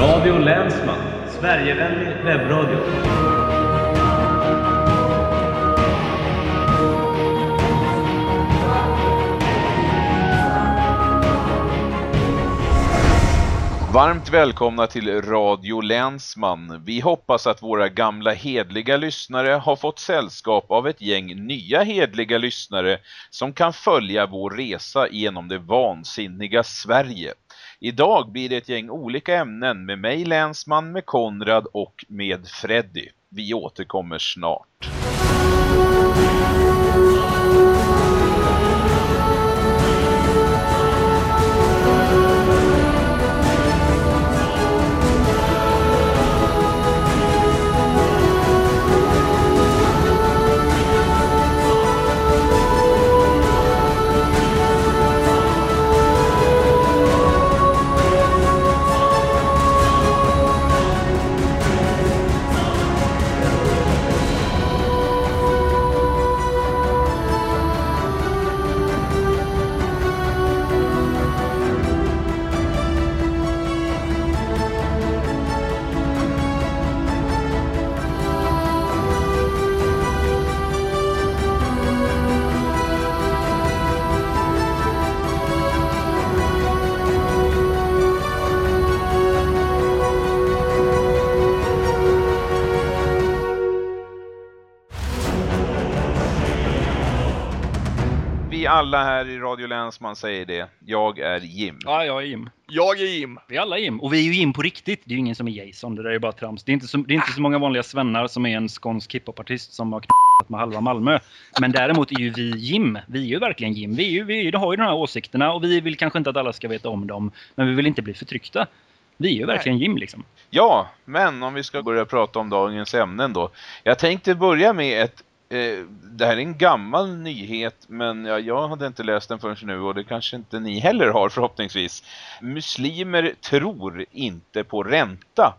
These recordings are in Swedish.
Radio Länsman, Sverigevänlig webbradio. Varmt välkomna till Radio Länsman. Vi hoppas att våra gamla hedliga lyssnare har fått sällskap av ett gäng nya hedliga lyssnare som kan följa vår resa genom det vansinniga Sverige. Idag blir det ett gäng olika ämnen med mig Länsman, med Konrad och med Freddy. Vi återkommer snart. Alla här i Radio Länsman säger det. Jag är Jim. Ja, jag är Jim. Jag är Jim. Vi är alla Jim. Och vi är ju Jim på riktigt. Det är ju ingen som är Jason. Det där är bara trams. Det är inte så, det är inte så många vanliga svennar som är en skånsk hiphopartist som har knallat med halva Malmö. Men däremot är ju vi Jim. Vi är ju verkligen Jim. Vi, är ju, vi har ju de här åsikterna och vi vill kanske inte att alla ska veta om dem. Men vi vill inte bli förtryckta. Vi är ju verkligen Jim liksom. Ja, men om vi ska börja prata om dagens ämnen då. Jag tänkte börja med ett Eh, det här är en gammal nyhet men ja, jag hade inte läst den förrän nu och det kanske inte ni heller har förhoppningsvis. Muslimer tror inte på ränta.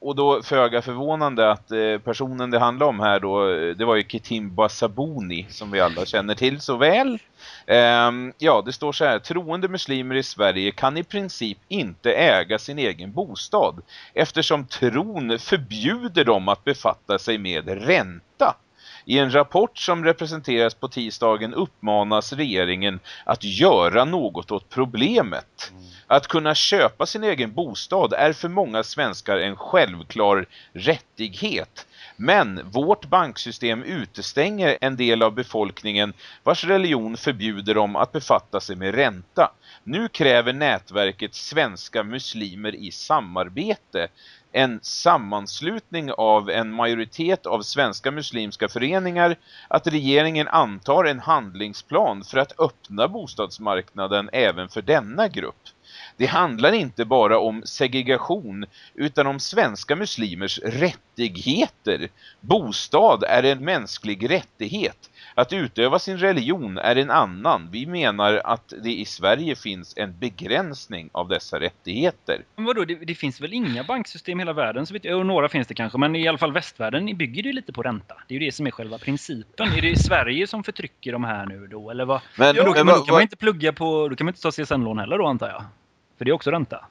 Och då föga förvånande att eh, personen det handlar om här då, eh, det var ju Kitimba Sabuni som vi alla känner till så väl. Ehm, ja, det står så här, troende muslimer i Sverige kan i princip inte äga sin egen bostad eftersom tron förbjuder dem att befatta sig med ränta. I en rapport som representeras på tisdagen uppmanas regeringen att göra något åt problemet. Att kunna köpa sin egen bostad är för många svenskar en självklar rättighet. Men vårt banksystem utestänger en del av befolkningen vars religion förbjuder dem att befatta sig med ränta. Nu kräver nätverket Svenska muslimer i samarbete en sammanslutning av en majoritet av svenska muslimska föreningar att regeringen antar en handlingsplan för att öppna bostadsmarknaden även för denna grupp. Det handlar inte bara om segregation utan om svenska muslimers rättigheter. Bostad är en mänsklig rättighet. Att utöva sin religion är en annan. Vi menar att det i Sverige finns en begränsning av dessa rättigheter. Men vadå, det, det finns väl inga banksystem i hela världen? Så vet jag, och några finns det kanske, men i alla fall västvärlden bygger det ju lite på ränta. Det är ju det som är själva principen. Är det Sverige som förtrycker de här nu då? Eller vad? Men, Men då, kan, men man, då kan man inte plugga på, då kan man inte ta CSN-lån heller då antar jag. För det är också ränta.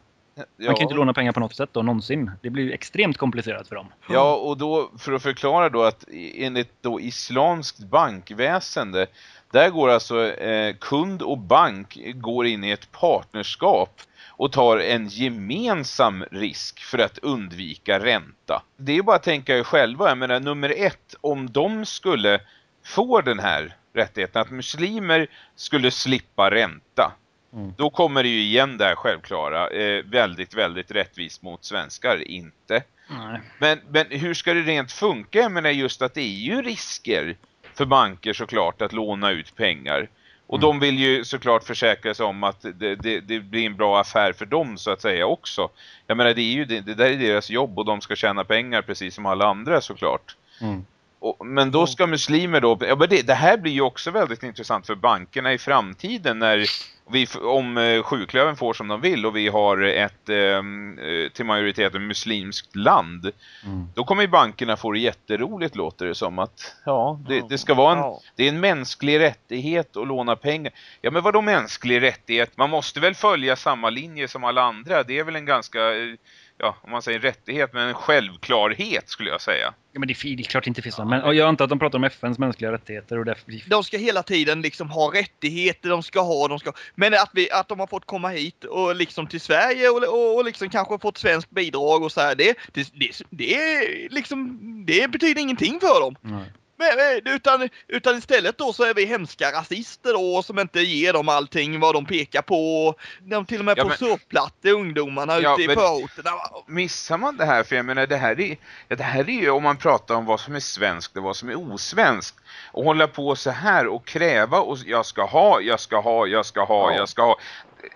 Man kan inte låna pengar på något sätt då, någonsin. Det blir ju extremt komplicerat för dem. Ja, och då för att förklara då att enligt då islamskt bankväsende där går alltså eh, kund och bank går in i ett partnerskap och tar en gemensam risk för att undvika ränta. Det är bara att tänka er själva, jag menar nummer ett, om de skulle få den här rättigheten, att muslimer skulle slippa ränta. Mm. Då kommer det ju igen där självklara, eh, väldigt, väldigt rättvist mot svenskar, inte. Nej. Men, men hur ska det rent funka? Jag menar just att det är ju risker för banker såklart att låna ut pengar. Och Mm. de vill ju såklart försäkra sig om att det, det, det blir en bra affär för dem så att säga också. Jag menar det är ju det, det där är deras jobb och de ska tjäna pengar precis som alla andra såklart. Mm. Och, men då ska muslimer då, ja, men det, det här blir ju också väldigt intressant för bankerna i framtiden när vi, om eh, sjuklöven får som de vill och vi har ett ehm, eh, till majoriteten muslimskt land Mm. då kommer ju bankerna få det jätteroligt låter det som att ja, det, det ska vara en, det är en mänsklig rättighet att låna pengar. Ja men vadå mänsklig rättighet? Man måste väl följa samma linje som alla andra. Det är väl en ganska eh, ja, om man säger rättighet, men en självklarhet skulle jag säga. Ja, men det, är, det är klart det inte finns någon. Men jag antar att de pratar om FNs mänskliga rättigheter och därför... De ska hela tiden liksom ha rättigheter, de ska ha, de ska... Men att, vi, att de har fått komma hit och liksom till Sverige och, och, och liksom kanske fått svenskt bidrag och så här. Det, det, det, det, är liksom, det betyder ingenting för dem. Nej. Men, utan, utan istället då så är vi hemska rasister då som inte ger dem allting vad de pekar på. De till och med Ja, på men- surfplattor ungdomarna Ja, ute i men- förorterna. Missar man det här, för jag menar det här är, ja, det här är ju om man pratar om vad som är svenskt och vad som är osvenskt. Och hålla på så här och kräva och jag ska ha, jag ska ha, jag ska ha, Ja. jag ska ha.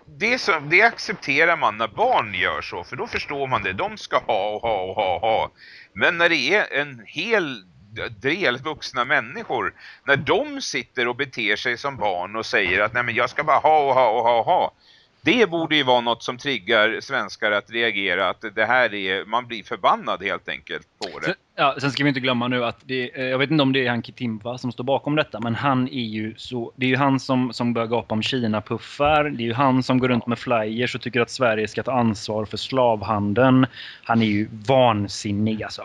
Det, så, det accepterar man när barn gör så, för då förstår man det. De ska ha och ha och ha och ha. Men när det är en hel del vuxna människor, när de sitter och beter sig som barn och säger att nej men jag ska bara ha och ha och ha och ha. Det borde ju vara något som triggar svenskar att reagera, att det här är, man blir förbannad helt enkelt på det. Sen, ja, sen ska vi inte glömma nu att det, eh, jag vet inte om det är Hanki Timpa som står bakom detta, men han är ju så, det är ju han som, som börjar gapa om Kina-puffar. Det är ju han som går runt med flyers och tycker att Sverige ska ta ansvar för slavhandeln. Han är ju vansinnig alltså.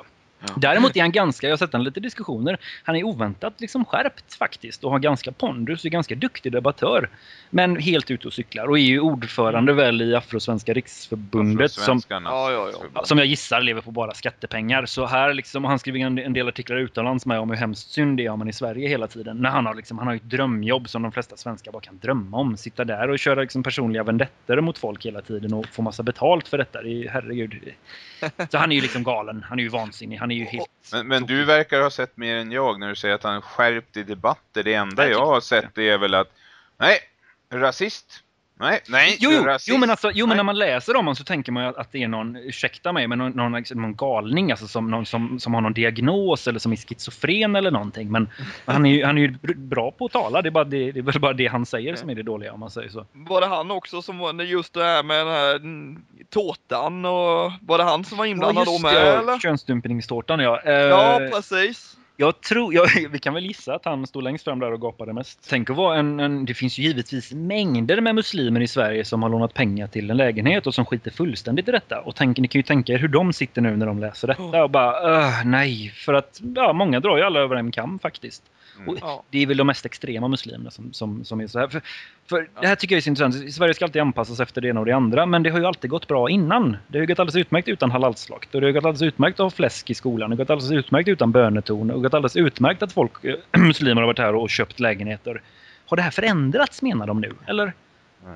Däremot är han ganska, jag har sett en lite diskussioner, han är oväntat liksom skärpt faktiskt och har ganska pondus och är ganska duktig debattör. Men helt ute och cyklar och är ju ordförande väl i Afrosvenska riksförbundet som. Ja, ja, ja. som jag gissar lever på bara skattepengar. Så här liksom, och han skriver en, en del artiklar utomlands med om hur hemskt synd det är om man i Sverige hela tiden. När han har liksom, han har ju ett drömjobb som de flesta svenskar bara kan drömma om. Sitta där och köra liksom personliga vendetter mot folk hela tiden och få massa betalt för detta. Det är, herregud. Så han är ju liksom galen. Han är ju vansinnig. Han är ju helt... Men, men du verkar ha sett mer än jag när du säger att han är skärpt i debatter. Det enda jag har sett det är väl att, nej, rasist. Nej, nej, Jo, jo, rasist. jo, men, alltså, jo men när man läser om honom så tänker man ju att, det är någon, ursäkta mig, men någon, någon, liksom, någon galning alltså, som, någon som, som har någon diagnos eller som är schizofren eller någonting. Men, han är ju, han är ju br- bra på att tala, det är, bara det, det är bara det han säger som är det dåliga om man säger så. Var det han också som var just det här med den här tårtan och var det han som var inblandad då med eller? Könsstympningstårtan ja. Eh, Ja, precis. Jag tror, jag, vi kan väl gissa att han stod längst fram där och gapade mest. Tänk att vara en, en, det finns ju givetvis mängder med muslimer i Sverige som har lånat pengar till en lägenhet och som skiter fullständigt i detta. Och tänk, ni kan ju tänka er hur de sitter nu när de läser detta och bara "Öh, nej. För att ja, många drar ju alla över en kam faktiskt. Mm. Och Ja. det är väl de mest extrema muslimerna som, som, som är så här. För, för det här tycker jag är så intressant. Sverige ska alltid anpassas efter det ena och det andra. Men det har ju alltid gått bra innan. Det har ju gått alldeles utmärkt utan halalslakt. Och det har gått alldeles utmärkt att ha fläsk i skolan. Det har gått alldeles utmärkt utan böneton. Det har gått alldeles utmärkt att folk, eh, muslimer har varit här och köpt lägenheter. Har det här förändrats menar de nu? Eller?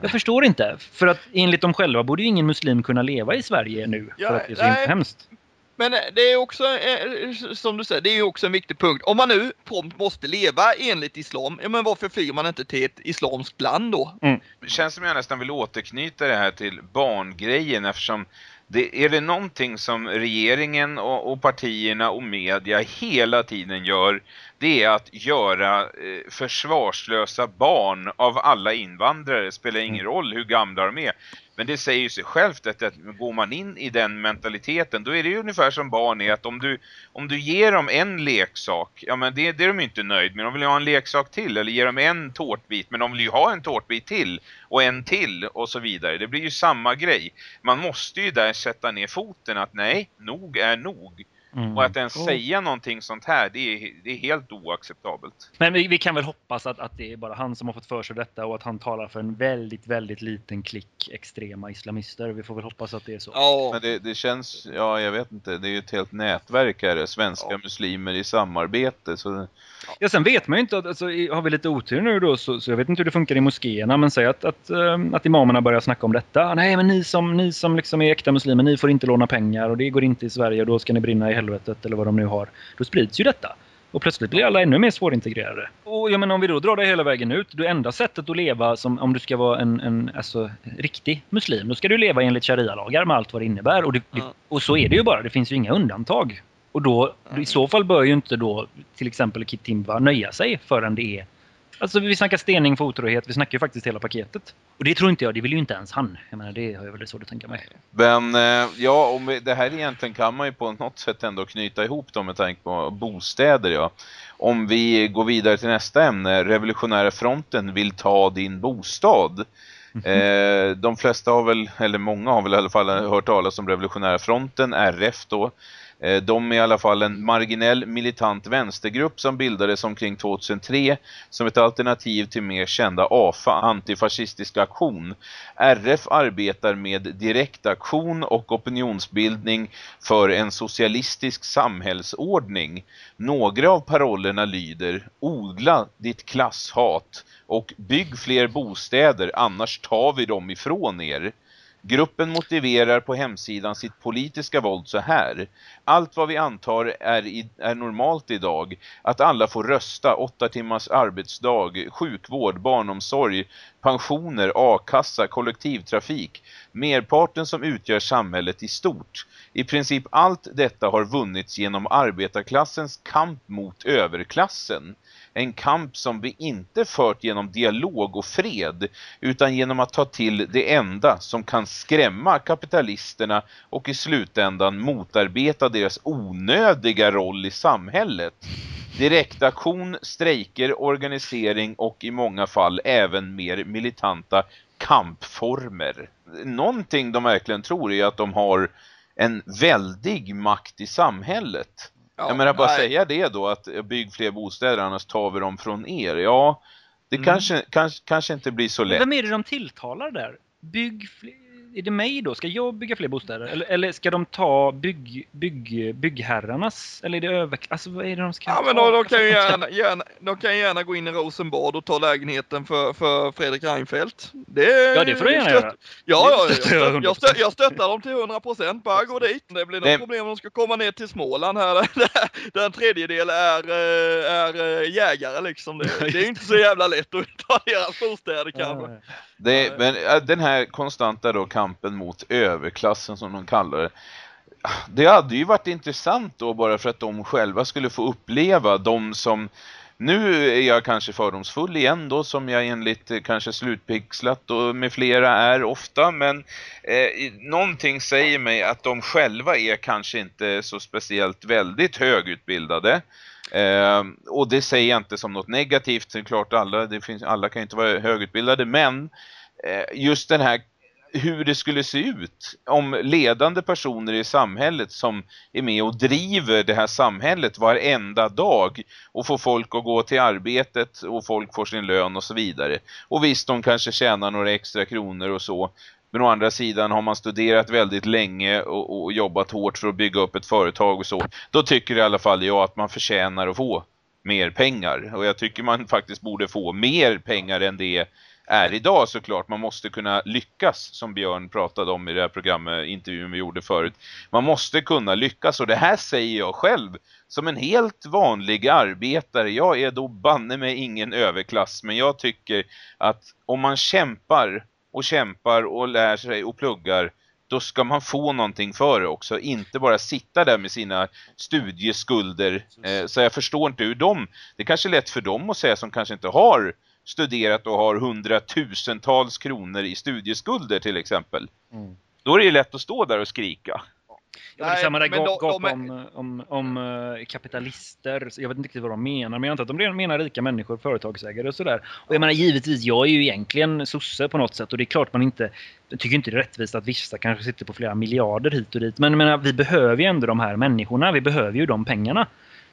Jag förstår inte. För att enligt dem själva borde ju ingen muslim kunna leva i Sverige nu. Ja, för att det är så nej. hemskt. Men eh, det är också, eh, som du säger, det är också en viktig punkt. Om man nu prompt måste leva enligt islam, ja, men varför flyr man inte till ett islamskt land då? Det känns som jag nästan vill återknyta det här till barngrejen eftersom det, är det någonting som regeringen och, och partierna och media hela tiden gör det är att göra eh, försvarslösa barn av alla invandrare. Det spelar ingen roll hur gamla de är. Men det säger ju sig självt att, att går man in i den mentaliteten då är det ju ungefär som barn är att om du, om du ger dem en leksak, ja men det, det är de inte nöjd med. De vill ju ha en leksak till eller ger dem en tårtbit men de vill ju ha en tårtbit till och en till och så vidare. Det blir ju samma grej. Man måste ju där sätta ner foten att nej, nog är nog. Mm. Och att ens Oh. säga någonting sånt här, det är, det är helt oacceptabelt. Men vi, vi kan väl hoppas att, att det är bara han som har fått för sig detta och att han talar för en väldigt, väldigt liten klick extrema islamister. Vi får väl hoppas att det är så. Ja, Men det, det känns, ja jag vet inte, det är ju ett helt nätverk här, svenska Ja. muslimer i samarbete. Så Ja, sen vet man ju inte, att- alltså, har vi lite otur nu då så, så jag vet inte hur det funkar i moskéerna men säg att, att, ehm, att imamerna börjar snacka om detta. Nej men ni som, ni som liksom är äkta muslimer, ni får inte låna pengar och det går inte i Sverige och då ska ni brinna i helvetet eller vad de nu har. Då sprids ju detta. Och plötsligt blir alla ännu mer svårintegrerade. Och jag menar om vi då drar det hela vägen ut, det enda sättet att leva som om du ska vara en, en alltså, riktig muslim, då ska du leva enligt sharia-lagar med allt vad det innebär. Och, det, Ja. och så är det ju bara, det finns ju inga undantag. Och då, i så fall bör ju inte då till exempel Kitimba nöja sig förrän det är... Alltså vi snackar stening för otrohet, vi snackar ju faktiskt hela paketet. Och det tror inte jag, det vill ju inte ens han. Jag menar det har jag väldigt svårt att tänka mig. Men eh, ja, om vi, det här egentligen kan man ju på något sätt ändå knyta ihop dem med tanke på bostäder. Ja. Om vi går vidare till nästa ämne, Revolutionära fronten vill ta din bostad. Eh, de flesta har väl, eller många har väl i alla fall hört talas om Revolutionära fronten, RF då. Eh, de är i alla fall en marginell militant vänstergrupp som bildades omkring 2003 som ett alternativ till mer kända AFA, antifascistisk aktion. RF arbetar med direktaktion och opinionsbildning för en socialistisk samhällsordning. Några av parollerna lyder Odla ditt klasshat och bygg fler bostäder annars tar vi dem ifrån er. Gruppen motiverar på hemsidan sitt politiska våld så här. Allt vad vi antar är, i, är normalt idag. Att alla får rösta, åtta timmars arbetsdag, sjukvård, barnomsorg, pensioner, a-kassa, kollektivtrafik. Merparten som utgör samhället i stort. I princip allt detta har vunnits genom arbetarklassens kamp mot överklassen. En kamp som vi inte fört genom dialog och fred utan genom att ta till det enda som kan skrämma kapitalisterna och i slutändan motarbeta deras onödiga roll i samhället. Direktaktion, strejker, organisering och i många fall även mer militanta kampformer. Någonting de verkligen tror är att de har en väldig makt i samhället. Ja, jag menar bara nej. säga det då att bygg fler bostäder annars tar vi dem från er. Ja, det Mm. kanske, kanske, kanske inte blir så lätt. Vem är det de tilltalar där? Bygg fler... Är det mig då? Ska jag bygga fler bostäder? Eller, eller ska de ta bygg, bygg, byggherrarnas? Eller är det över... Alltså vad är det de ska Ja ta? men de, de, kan ju gärna, gärna, de kan gärna gå in i Rosenbad och ta lägenheten för, för Fredrik Reinfeldt. Det, Ja, det får de gärna stött- göra. Ja, ja, jag, stöttar jag stött, jag, 100%. stött, jag stöttar dem till 100 procent. Bara gå dit. Det blir något Nej. problem om de ska komma ner till Småland här. Där, där en tredjedel är, eh, är eh, jägare liksom. Det, det är inte så jävla lätt att ta deras bostäder kanske. Det, men den här konstanta då kampen mot överklassen som de kallar det. Det hade ju varit intressant då bara för att de själva skulle få uppleva de som nu är jag kanske fördomsfull igen då som jag enligt eh, kanske slutpixlat och med flera är ofta men eh, någonting säger mig att de själva är kanske inte så speciellt väldigt högutbildade. Eh, och det säger jag inte som något negativt, det är klart alla, det finns, alla kan ju inte vara högutbildade men eh, just den här hur det skulle se ut om ledande personer i samhället som är med och driver det här samhället varenda dag och får folk att gå till arbetet och folk får sin lön och så vidare. Och visst, de kanske tjänar några extra kronor och så. Men å andra sidan har man studerat väldigt länge och, och jobbat hårt för att bygga upp ett företag och så. Då tycker i alla fall jag att man förtjänar att få mer pengar. Och jag tycker man faktiskt borde få mer pengar än det är idag såklart. Man måste kunna lyckas som Björn pratade om i det här programmet, intervjun vi gjorde förut. Man måste kunna lyckas och det här säger jag själv som en helt vanlig arbetare. Jag är då banne med ingen överklass men jag tycker att om man kämpar och kämpar och lär sig och pluggar då ska man få någonting för det också. Inte bara sitta där med sina studieskulder. Eh, så jag förstår inte hur de... Det är kanske är lätt för dem att säga som kanske inte har studerat och har hundratusentals kronor i studieskulder till exempel. Mm. Då är det ju lätt att stå där och skrika. Ja, men det är Nej, samma där gap, de- de om, om, om eh, kapitalister. Så Jag vet inte riktigt vad de menar, men jag antar att de menar rika människor, företagsägare och sådär. Och jag menar givetvis, jag är ju egentligen sosse på något sätt och det är klart man inte jag tycker inte det är rättvist att vissa kanske sitter på flera miljarder hit och dit. Men jag menar, vi behöver ju ändå de här människorna. Vi behöver ju de pengarna.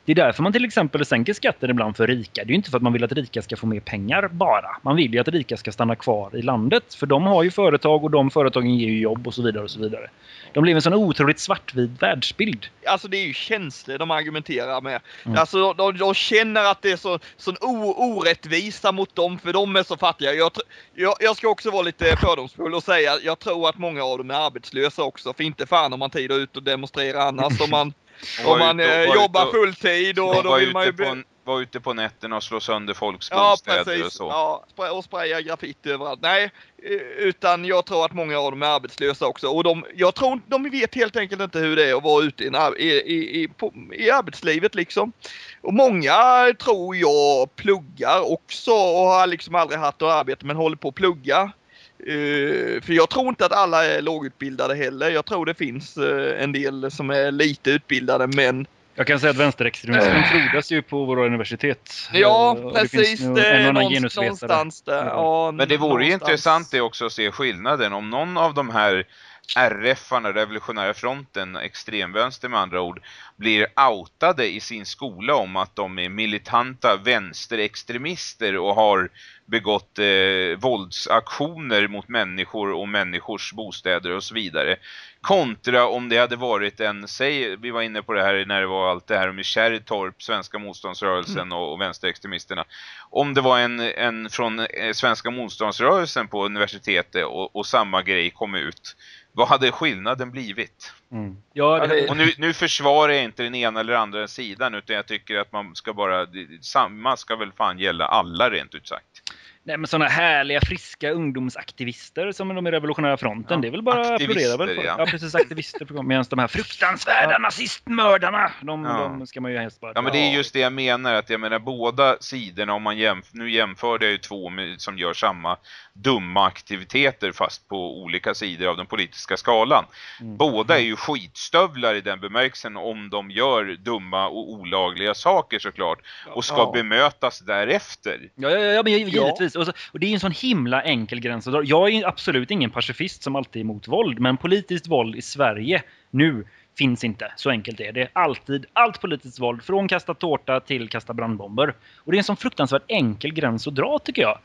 Det är därför man till exempel sänker skatten ibland för rika. Det är ju inte för att man vill att rika ska få mer pengar bara. Man vill ju att rika ska stanna kvar i landet. För de har ju företag och de företagen ger ju jobb och så vidare. och så vidare. De lever en sån otroligt svartvit världsbild. Alltså det är ju känslor de argumenterar med. Mm. Alltså de, de, känner att det är så, sån orättvisa mot dem för de är så fattiga. Jag, jag, jag ska också vara lite fördomsfull och säga jag tror att många av dem är arbetslösa också. För inte fan om man tid ut och demonstrera annars. Om man, om man ute eh, jobbar och- fulltid och då vill man ju... ute be- på, var ute på nätterna och slå sönder folks Ja bostäder och precis. så. Ja, spray- och spraya graffiti överallt. Nej, eh, utan jag tror att många av dem är arbetslösa också. Och de, jag tror de vet helt enkelt inte hur det är att vara ute i, i, i, på, i arbetslivet liksom. Och många tror jag pluggar också och har liksom aldrig haft något arbete men håller på att plugga. Eh, för jag tror inte att alla är lågutbildade heller. Jag tror det finns eh, en del som är lite utbildade men Jag kan säga att vänsterextremismen frodas ju på våra universitet. Ja, Eh, och det precis. Det en och är annan någonstans, genusvetare. någonstans där. Ja. Ja, Men det vore ju någonstans. intressant det också att se skillnaden. Om någon av de här RF-arna, Revolutionära fronten, extremvänster med andra ord, blir outade i sin skola om att de är militanta vänsterextremister och har begått eh, våldsaktioner mot människor och människors bostäder och så vidare. Kontra om det hade varit en, säg, vi var inne på det här när det var allt det här med Kärrtorp, Svenska motståndsrörelsen och, och vänsterextremisterna. Om det var en, en från eh, Svenska motståndsrörelsen på universitetet och, och samma grej kom ut. Vad hade skillnaden blivit? Mm. Ja, Ja, det, Och nu, nu försvarar jag inte den ena eller andra sidan utan jag tycker att man ska bara, samma ska väl fan gälla alla rent ut sagt. Nej, men sådana härliga, friska ungdomsaktivister som de i Revolutionära fronten. Ja, det är väl bara att applådera väl? aktivister, Ja. ja. precis. Aktivister. Medan de här fruktansvärda nazistmördarna, de, Ja. de ska man ju helst bara... Ja men det är just det jag menar att jag menar båda sidorna om man jämf nu jämförde jag ju två med, som gör samma dumma aktiviteter fast på olika sidor av den politiska skalan. Mm. Båda är ju skitstövlar i den bemärkelsen om de gör dumma och olagliga saker såklart och ska Ja. bemötas därefter. Ja, ja, ja men givetvis. Och, så, och det är ju en sån himla enkel gräns. Jag är ju absolut ingen pacifist som alltid är emot våld, men politiskt våld i Sverige nu finns inte. Så enkelt är det. Alltid, allt politiskt våld, från kasta tårta till kasta brandbomber. Och det är en sån fruktansvärt enkel gräns att dra tycker jag.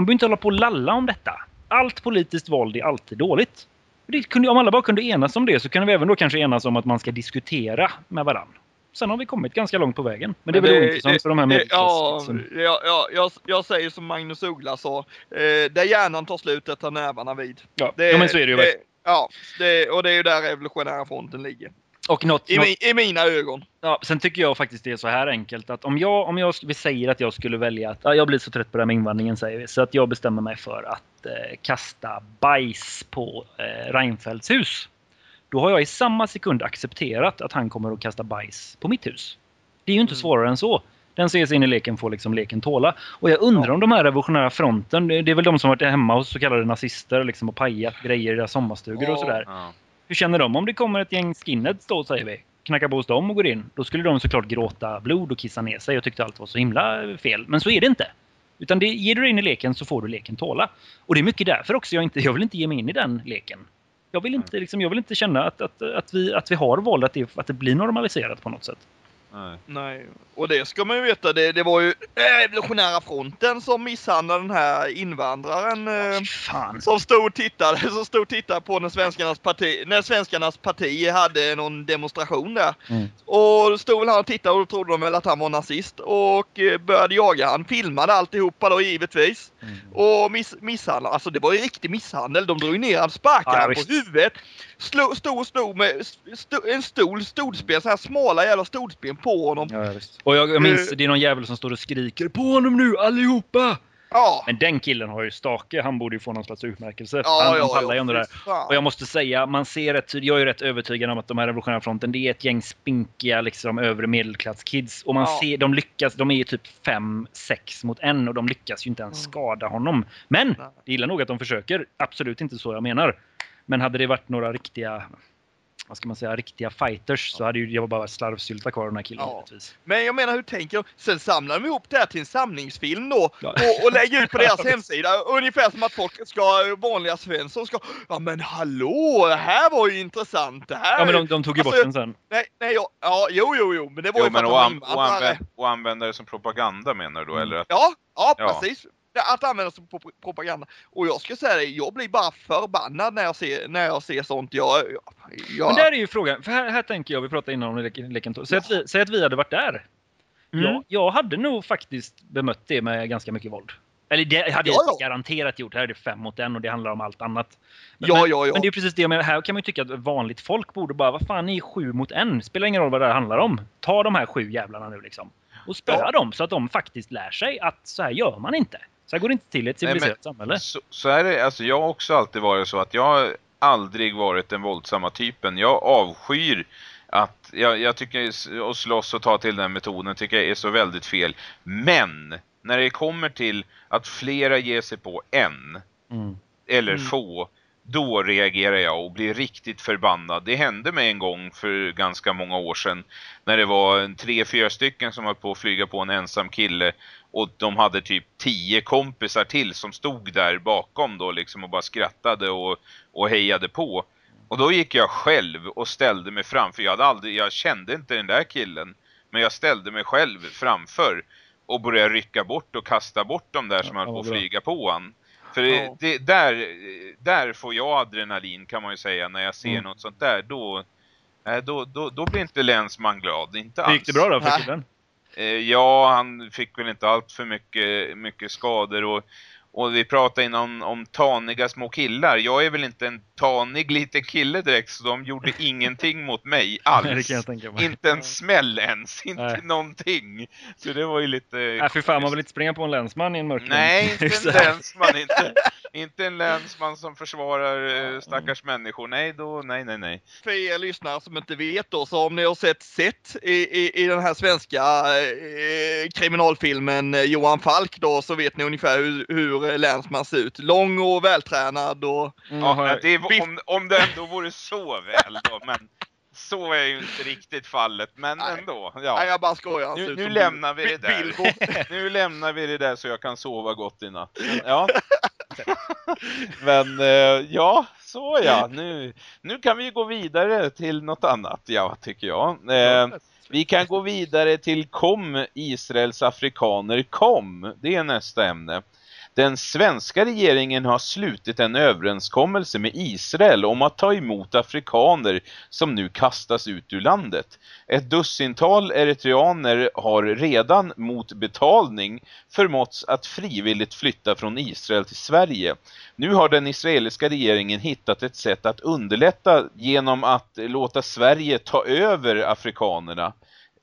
Man behöver inte hålla på och lalla om detta. Allt politiskt våld är alltid dåligt. Det kunde, om alla bara kunde enas om det så kan vi även då kanske enas om att man ska diskutera med varandra. Sen har vi kommit ganska långt på vägen. Men det är väl det- ointressant det- för de här det- medelklass... Ja, ja, ja jag, jag säger som Magnus Uggla sa. Eh, där hjärnan tar slut, där tar nävarna vid. Ja, ja, men så är det ju verkligen. Ja, det, och det är ju där revolutionära fronten ligger. Och något, I, något, I mina ögon. Ja, sen tycker jag faktiskt det är så här enkelt att om jag, om jag vi säger att jag skulle välja att, ja, jag blir så trött på det här med invandringen säger vi, så att jag bestämmer mig för att eh, kasta bajs på eh, Reinfeldts hus. Då har jag i samma sekund accepterat att han kommer att kasta bajs på mitt hus. Det är ju inte Mm. svårare än så. Den ser sig in i leken får liksom leken tåla. Och jag undrar om de här revolutionära fronten, det är väl de som varit hemma hos så kallade nazister liksom, och pajat grejer i deras sommarstugor och Ja. sådär. Ja. Hur känner de om det kommer ett gäng skinheads då, säger vi? Knackar på hos dem och går in. Då skulle de såklart gråta blod och kissa ner sig och tyckte allt var så himla fel. Men så är det inte. Utan det, ger du dig in i leken så får du leken tåla. Och det är mycket därför också jag inte, jag vill inte ge mig in i den leken. Jag vill inte, liksom, jag vill inte känna att, att, att, vi, att vi har våld, att det, att det blir normaliserat på något sätt. Nej. Nej, och det ska man ju veta. Det, det var ju revolutionära fronten som misshandlade den här invandraren. Eh, Fan. som stod och tittade, som stod och tittade på när svenskarnas parti, när svenskarnas parti hade någon demonstration där. Mm. Och stod väl han och tittade och då trodde de väl att han var nazist och eh, började jaga han. Filmade alltihopa då givetvis. Mm. Och miss, misshandlade. Alltså det var ju riktig misshandel. De drog ner han, sparkade Ja, han på huvudet. Slå, stod och stod med sto, en stol, stolsben, så här smala jävla stolsben på honom. Ja. Och jag, jag minns, Eh. det är någon jävel som står och skriker på honom nu allihopa! Ja. Men den killen har ju stake, han borde ju få någon slags utmärkelse. Ja, han, ja, pallar ju ändå där. fy fan. Och jag måste säga, man ser rätt tydligt, jag är ju rätt övertygad om att de här revolutionära fronten, det är ett gäng spinkiga liksom övre medelklasskids. Och man ser, de lyckas, de är ju typ 5-6 mot en och de lyckas ju inte ens Mm. skada honom. Men, det gillar nog att de försöker. Absolut inte så jag menar. Men hade det varit några riktiga, vad ska man säga, riktiga fighters så hade ju jag bara slarvsylta kvar den här killen Ja. Men jag menar hur tänker de? Sen samlar de ihop det här till en samlingsfilm då Ja. och, och lägger ut på deras hemsida. Ungefär som att folk ska, vanliga Svensson ska, ja men hallå, det här var ju intressant. Det här. Ja men de, de tog ju bort Alltså, den sen. Nej, nej, ja, ja, jo, jo, jo, men det var Jo, ju för men att och, an, och, använda, och använda det som propaganda menar du då? Mm. Eller att, ja, Ja. precis. Att använda som pro- propaganda. Och jag ska säga det, jag blir bara förbannad när jag ser, när jag ser sånt. Jag, jag, jag, Men där är ju frågan, för här, här tänker jag, vi pratade innan om leken, leken Säg, att vi, säg att vi hade varit där. Mm. Jag, jag hade nog faktiskt bemött det med ganska mycket våld. Eller det hade Ja, jag ja. garanterat gjort. Här är det fem mot en och det handlar om allt annat. Men, Ja, ja, ja. men det är precis det jag menar. Här kan man ju tycka att vanligt folk borde bara, vad fan, ni är sju mot en. Spelar ingen roll vad det här handlar om. Ta de här sju jävlarna nu liksom. Och spöa Ja. dem så att de faktiskt lär sig att så här gör man inte. Så här går det inte till i ett Nej, men- civiliserat samhälle. så, så är det, alltså jag har också alltid varit så att jag har aldrig varit den våldsamma typen. Jag avskyr att, jag, jag tycker att slåss och ta till den metoden tycker jag är så väldigt fel. Men, när det kommer till att flera ger sig på en, Mm. eller Mm. få, då reagerar jag och blir riktigt förbannad. Det hände mig en gång för ganska många år sedan när det var tre, fyra stycken som höll på att flyga på en ensam kille och de hade typ tio kompisar till som stod där bakom då liksom och bara skrattade och, och hejade på. Och då gick jag själv och ställde mig framför. Jag, hade aldrig, jag kände inte den där killen. Men jag ställde mig själv framför och började rycka bort och kasta bort de där som Ja, höll på att flyga på han. För Ja. det, där, där får jag adrenalin kan man ju säga när jag ser Mm. något sånt där. Då, då, då, då blir inte länsman glad, inte Hur gick det alls. bra då för killen? Eh, ja, han fick väl inte allt för mycket, mycket skador och, och vi pratade innan om taniga små killar. Jag är väl inte en tanig liten kille direkt så de gjorde ingenting mot mig alls. Nej, det kan jag tänka mig. Inte en smäll ens, inte Nej. någonting. Så det var ju lite... Nej, för fan, man vill inte springa på en länsman i en mörk Nej, inte en länsman, inte, inte en länsman som försvarar eh, stackars människor. Nej, då, nej, nej, nej. För er lyssnare som inte vet då, så om ni har sett sett i, i, i den här svenska eh, kriminalfilmen eh, Johan Falk då, så vet ni ungefär hur, hur Länsman ser ut. Lång och vältränad och Mm, Ja, det, om, om det ändå vore så väl då, men så är ju inte riktigt fallet. Men Nej. ändå, Nej, ja. jag bara skojar. Nu, ut nu lämnar vi det där. Bilbo. Nu lämnar vi det där så jag kan sova gott i natt. Ja. Men eh, ja, så ja. Nu, nu kan vi gå vidare till något annat, ja, tycker jag. Eh, vi kan gå vidare till KOM, Israels afrikaner KOM. Det är nästa ämne. Den svenska regeringen har slutit en överenskommelse med Israel om att ta emot afrikaner som nu kastas ut ur landet. Ett dussintal eritreaner har redan mot betalning förmåtts att frivilligt flytta från Israel till Sverige. Nu har den israeliska regeringen hittat ett sätt att underlätta genom att låta Sverige ta över afrikanerna.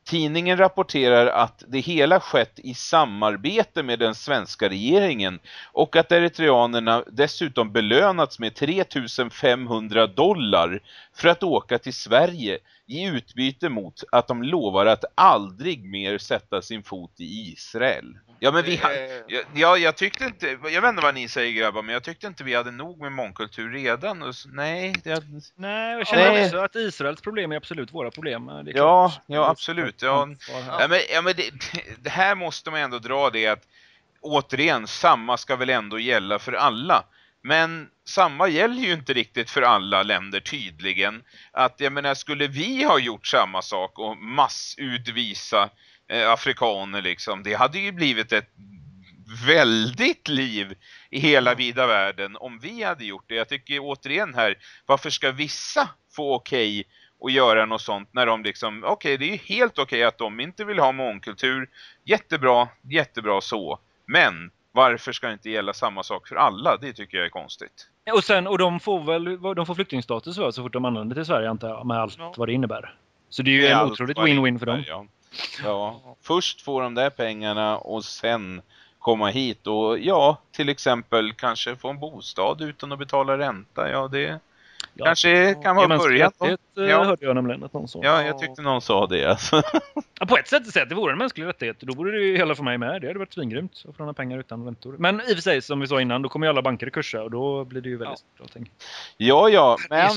Tidningen rapporterar att det hela skett i samarbete med den svenska regeringen och att eritreanerna dessutom belönats med 3500 dollar för att åka till Sverige i utbyte mot att de lovar att aldrig mer sätta sin fot i Israel. Ja men vi har, Eh, Ja, ja, jag tyckte inte, jag vet inte vad ni säger grabbar, men jag tyckte inte vi hade nog med mångkultur redan. Och så, nej, det, Nej, jag känner Nej. också att Israels problem är absolut våra problem. Det är Ja, klart. ja, absolut, ja. Ja. men, ja, men det, det här måste man ändå dra det att återigen, samma ska väl ändå gälla för alla. Men samma gäller ju inte riktigt för alla länder tydligen. Att jag menar, skulle vi ha gjort samma sak och massutvisa eh, afrikaner liksom, det hade ju blivit ett väldigt liv i hela vida världen om vi hade gjort det. Jag tycker återigen här, varför ska vissa få okej att göra något sånt när de liksom, okej det är ju helt okej att de inte vill ha mångkultur, jättebra, jättebra så. Men varför ska det inte gälla samma sak för alla? Det tycker jag är konstigt. Och, sen, och de får väl de får flyktingstatus så fort de anländer till Sverige antar jag, med allt Ja. vad det innebär. Så det är ju Det en otroligt win-win för dem. Ja ja, först får de där pengarna och sen komma hit och ja, till exempel kanske få en bostad utan att betala ränta. Ja, det Ja. kanske kan vara början. rättighet, Ja. hörde jag nämligen att någon sa. Ja, jag tyckte någon sa det. Alltså. Ja, på ett sätt, sätt att det vore en mänsklig rättighet. Då borde det ju gälla för mig med. Det hade varit svingrymt att få låna pengar utan räntor. Men i och för sig, som vi sa innan, då kommer ju alla banker att kursa och då blir det ju väldigt bra allting. Ja, ja, men,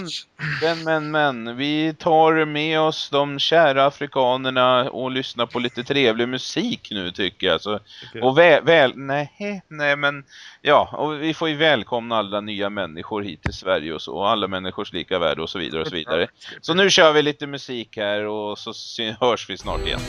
men, men, men, vi tar med oss de kära afrikanerna och lyssnar på lite trevlig musik nu tycker jag. Så, och väl, väl nej, nej men, ja, och vi får ju välkomna alla nya människor hit till Sverige och så, och alla människors lika värde och så vidare och så vidare. Så nu kör vi lite musik här och så hörs vi snart igen.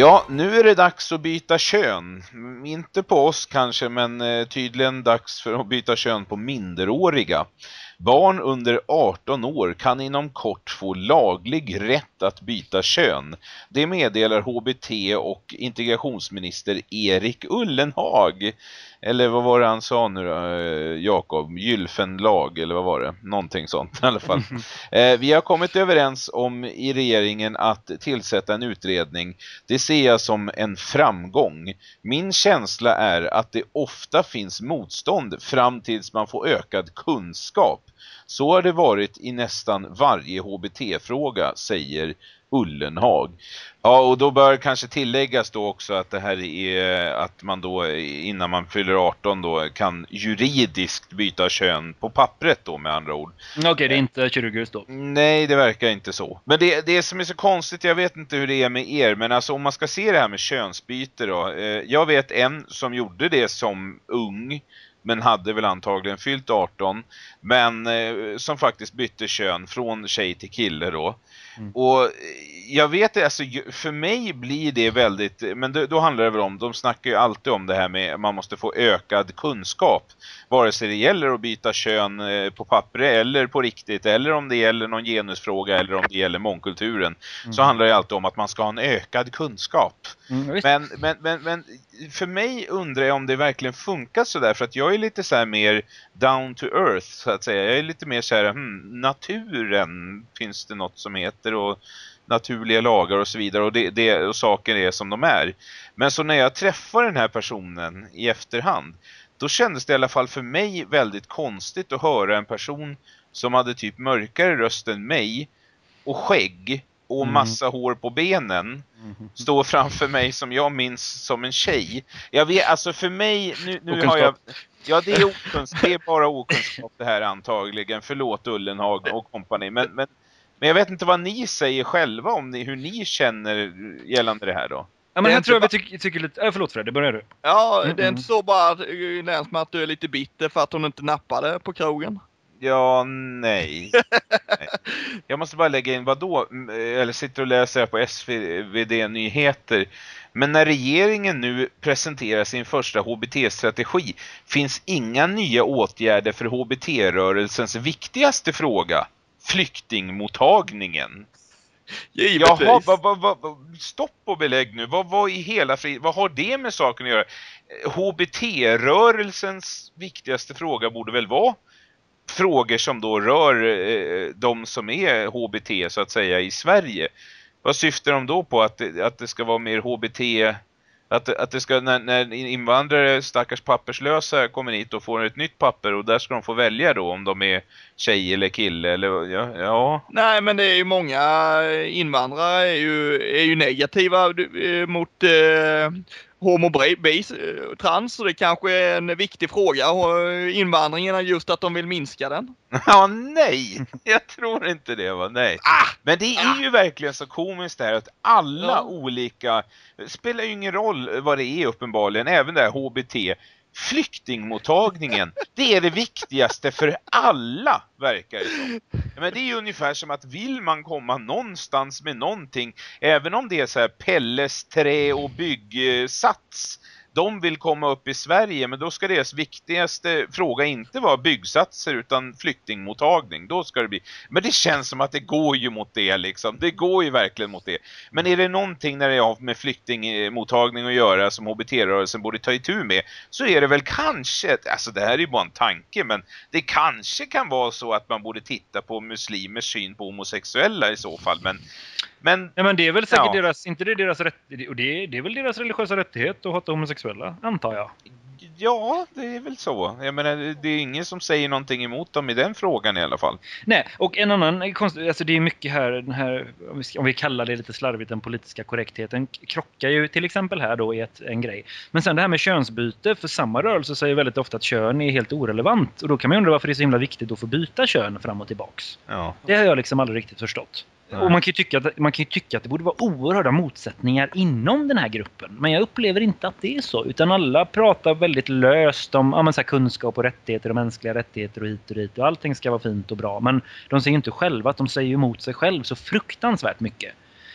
Ja, nu är det dags att byta kön. Inte på oss kanske, men eh, tydligen dags för att byta kön på minderåriga. Barn under 18 år kan inom kort få laglig rätt att byta kön. Det meddelar HBT och integrationsminister Erik Ullenhag. Eller vad var det han sa nu då, eh, Jakob? Gylfenlag eller vad var det? Någonting sånt i alla fall. Eh, vi har kommit överens om i regeringen att tillsätta en utredning. Det ser jag som en framgång. Min känsla är att det ofta finns motstånd fram tills man får ökad kunskap. Så har det varit i nästan varje HBT-fråga, säger Ullenhag. Ja, och då bör kanske tilläggas då också att det här är att man då innan man fyller 18 då kan juridiskt byta kön på pappret då med andra ord. Okej, det är inte kirurgiskt då. Nej, det verkar inte så. Men det, det som är så konstigt, jag vet inte hur det är med er, men alltså om man ska se det här med könsbyte då. Eh, jag vet en som gjorde det som ung, men hade väl antagligen fyllt 18, men eh, som faktiskt bytte kön från tjej till kille då. Mm. Och eh, jag vet alltså ju- för mig blir det väldigt men då, då handlar det väl om de snackar ju alltid om det här med man måste få ökad kunskap vare sig det gäller att byta kön eh, på papper eller på riktigt eller om det gäller någon genusfråga eller om det gäller mångkulturen så handlar det alltid om att man ska ha en ökad kunskap. Mm. Men, men, men, men för mig undrar jag om det verkligen funkar så där för att jag är lite så här mer down to earth så att säga. Jag är lite mer så här, hmm, naturen finns det något som heter och naturliga lagar och så vidare och, det, det, och saker är som de är. Men så när jag träffar den här personen i efterhand då kändes det i alla fall för mig väldigt konstigt att höra en person som hade typ mörkare röst än mig och skägg och Mm. massa hår på benen Mhm. stå framför mig som jag minns som en tjej. Jag vet, alltså för mig, nu, nu har jag... Ja, det är okunskap. Det är bara okunskap det här antagligen. Förlåt Ullenhag och kompani. Men, men, men jag vet inte vad ni säger själva om ni, hur ni känner gällande det här då. Ja, men är här tror jag vi tycker, tycker lite... Äh, förlåt Fredde, börjar du. Ja, det är inte så bara att, eh, Läns med att du är lite bitter för att hon inte nappade på krogen. Ja, nej. nej. Jag måste bara lägga in, vad då? Eller sitter och läser på SvD-nyheter. Men när regeringen nu presenterar sin första HBT-strategi finns inga nya åtgärder för HBT-rörelsens viktigaste fråga, flyktingmottagningen. Givetvis. Jaha, vad, vad, vad, stopp och belägg nu. Vad, vad i hela fri, vad har det med saken att göra? HBT-rörelsens viktigaste fråga borde väl vara frågor som då rör eh, de som är HBT så att säga i Sverige. Vad syftar de då på? Att, att det ska vara mer HBT... Att, att det ska, när, när invandrare, stackars papperslösa, kommer hit och får ett nytt papper och där ska de få välja då om de är tjej eller kille eller ja, ja. Nej, men det är ju många eh, invandrare är ju, är ju negativa eh, mot eh, homo, bis, eh, trans. Och det kanske är en viktig fråga. Eh, invandringen är just att de vill minska den. Ja, nej! Jag tror inte det va, nej. Ah! Men det är ju verkligen så komiskt det här att alla Ja. olika, spelar ju ingen roll vad det är uppenbarligen, även det här HBT, flyktingmottagningen, det är det viktigaste för alla, verkar det som. Men det är ju ungefär som att vill man komma någonstans med någonting, även om det är så här Pelles trä och byggsats, de vill komma upp i Sverige, men då ska deras viktigaste fråga inte vara byggsatser utan flyktingmottagning. Då ska det bli. Men det känns som att det går ju mot det liksom. Det går ju verkligen mot det. Men är det någonting när det har med flyktingmottagning att göra som HBT-rörelsen borde ta itu med så är det väl kanske, alltså det här är ju bara en tanke, men det kanske kan vara så att man borde titta på muslimers syn på homosexuella i så fall. Men, men Ja, men det är väl säkert Ja. deras, inte det deras rätt, och det, det är väl deras religiösa rättighet att hata homosexuella, antar jag. Ja, det är väl så. Jag menar, det är ingen som säger någonting emot dem i den frågan i alla fall. Nej, och en annan konstig, alltså det är mycket här, den här, om vi, om vi kallar det lite slarvigt, den politiska korrektheten krockar ju till exempel här då i ett, en grej. Men sen det här med könsbyte, för samma rörelse säger väldigt ofta att kön är helt orelevant. Och då kan man undra varför det är så himla viktigt att få byta kön fram och tillbaks. Ja. Det har jag liksom aldrig riktigt förstått. Nej. Och man kan, ju tycka att, man kan ju tycka att det borde vara oerhörda motsättningar inom den här gruppen. Men jag upplever inte att det är så. Utan alla pratar väldigt löst om ja, men så kunskap och rättigheter och mänskliga rättigheter och hit och dit. Och allting ska vara fint och bra. Men de säger inte själva att de säger emot sig själv så fruktansvärt mycket.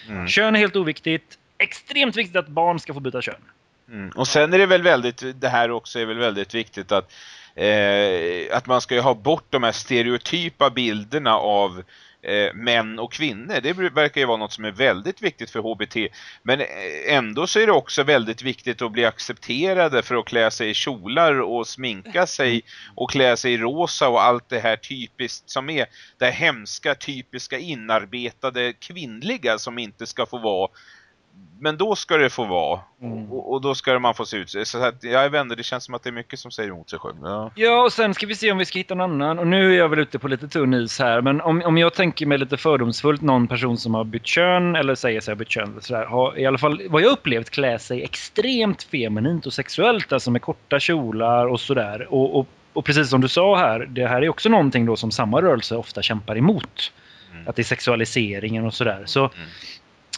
Mm. Kön är helt oviktigt. extremt viktigt att barn ska få byta kön. Mm. Och sen är det väl väldigt, det här också är väl väldigt viktigt att eh, att man ska ju ha bort de här stereotypa bilderna av eh, män och kvinnor. Det verkar ju vara något som är väldigt viktigt för HBT. Men eh, ändå så är det också väldigt viktigt att bli accepterade för att klä sig i kjolar och sminka sig och klä sig i rosa och allt det här typiskt som är det hemska, typiska inarbetade kvinnliga som inte ska få vara men då ska det få vara. Mm. Och, och, då ska man få se ut. Så att, jag inte, det känns som att det är mycket som säger emot sig själv. Ja. Ja, och sen ska vi se om vi ska hitta någon annan. Och nu är jag väl ute på lite tunn is här. Men om, om jag tänker mig lite fördomsfullt någon person som har bytt kön eller säger sig ha bytt kön. Sådär, har i alla fall vad jag upplevt klä sig extremt feminint och sexuellt. Alltså med korta kjolar och sådär. Och, och, och precis som du sa här, det här är också någonting då som samma rörelse ofta kämpar emot. Mm. Att det är sexualiseringen och sådär. Så Mm.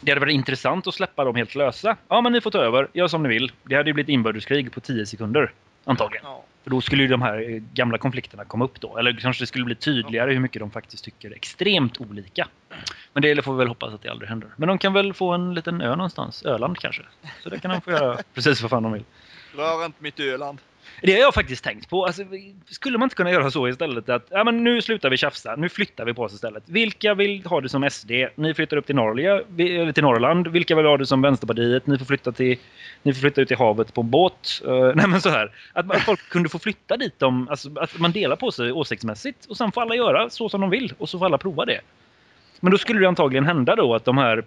Det hade varit intressant att släppa dem helt lösa. Ja, men ni får ta över. Gör som ni vill. Det hade ju blivit inbördeskrig på 10 sekunder. Antagligen. Ja. För då skulle ju de här eh, gamla konflikterna komma upp då. Eller kanske det skulle bli tydligare hur mycket de faktiskt tycker extremt olika. Men det får vi väl hoppas att det aldrig händer. Men de kan väl få en liten ö någonstans. Öland kanske. Så det kan de få göra precis vad fan de vill. Rör inte mitt Öland. Det har jag faktiskt tänkt på. Alltså, skulle man inte kunna göra så istället att ja, men nu slutar vi tjafsa, nu flyttar vi på oss istället. Vilka vill ha det som SD? Ni flyttar upp till, Norge, eller till Norrland. Vilka vill ha det som Vänsterpartiet? Ni får flytta, till, ni får flytta ut i havet på båt. Uh, nej men så här. Att man- folk kunde få flytta dit De, alltså, att man delar på sig åsiktsmässigt. Och sen får alla göra så som de vill och så får alla prova det. Men då skulle det antagligen hända då att de här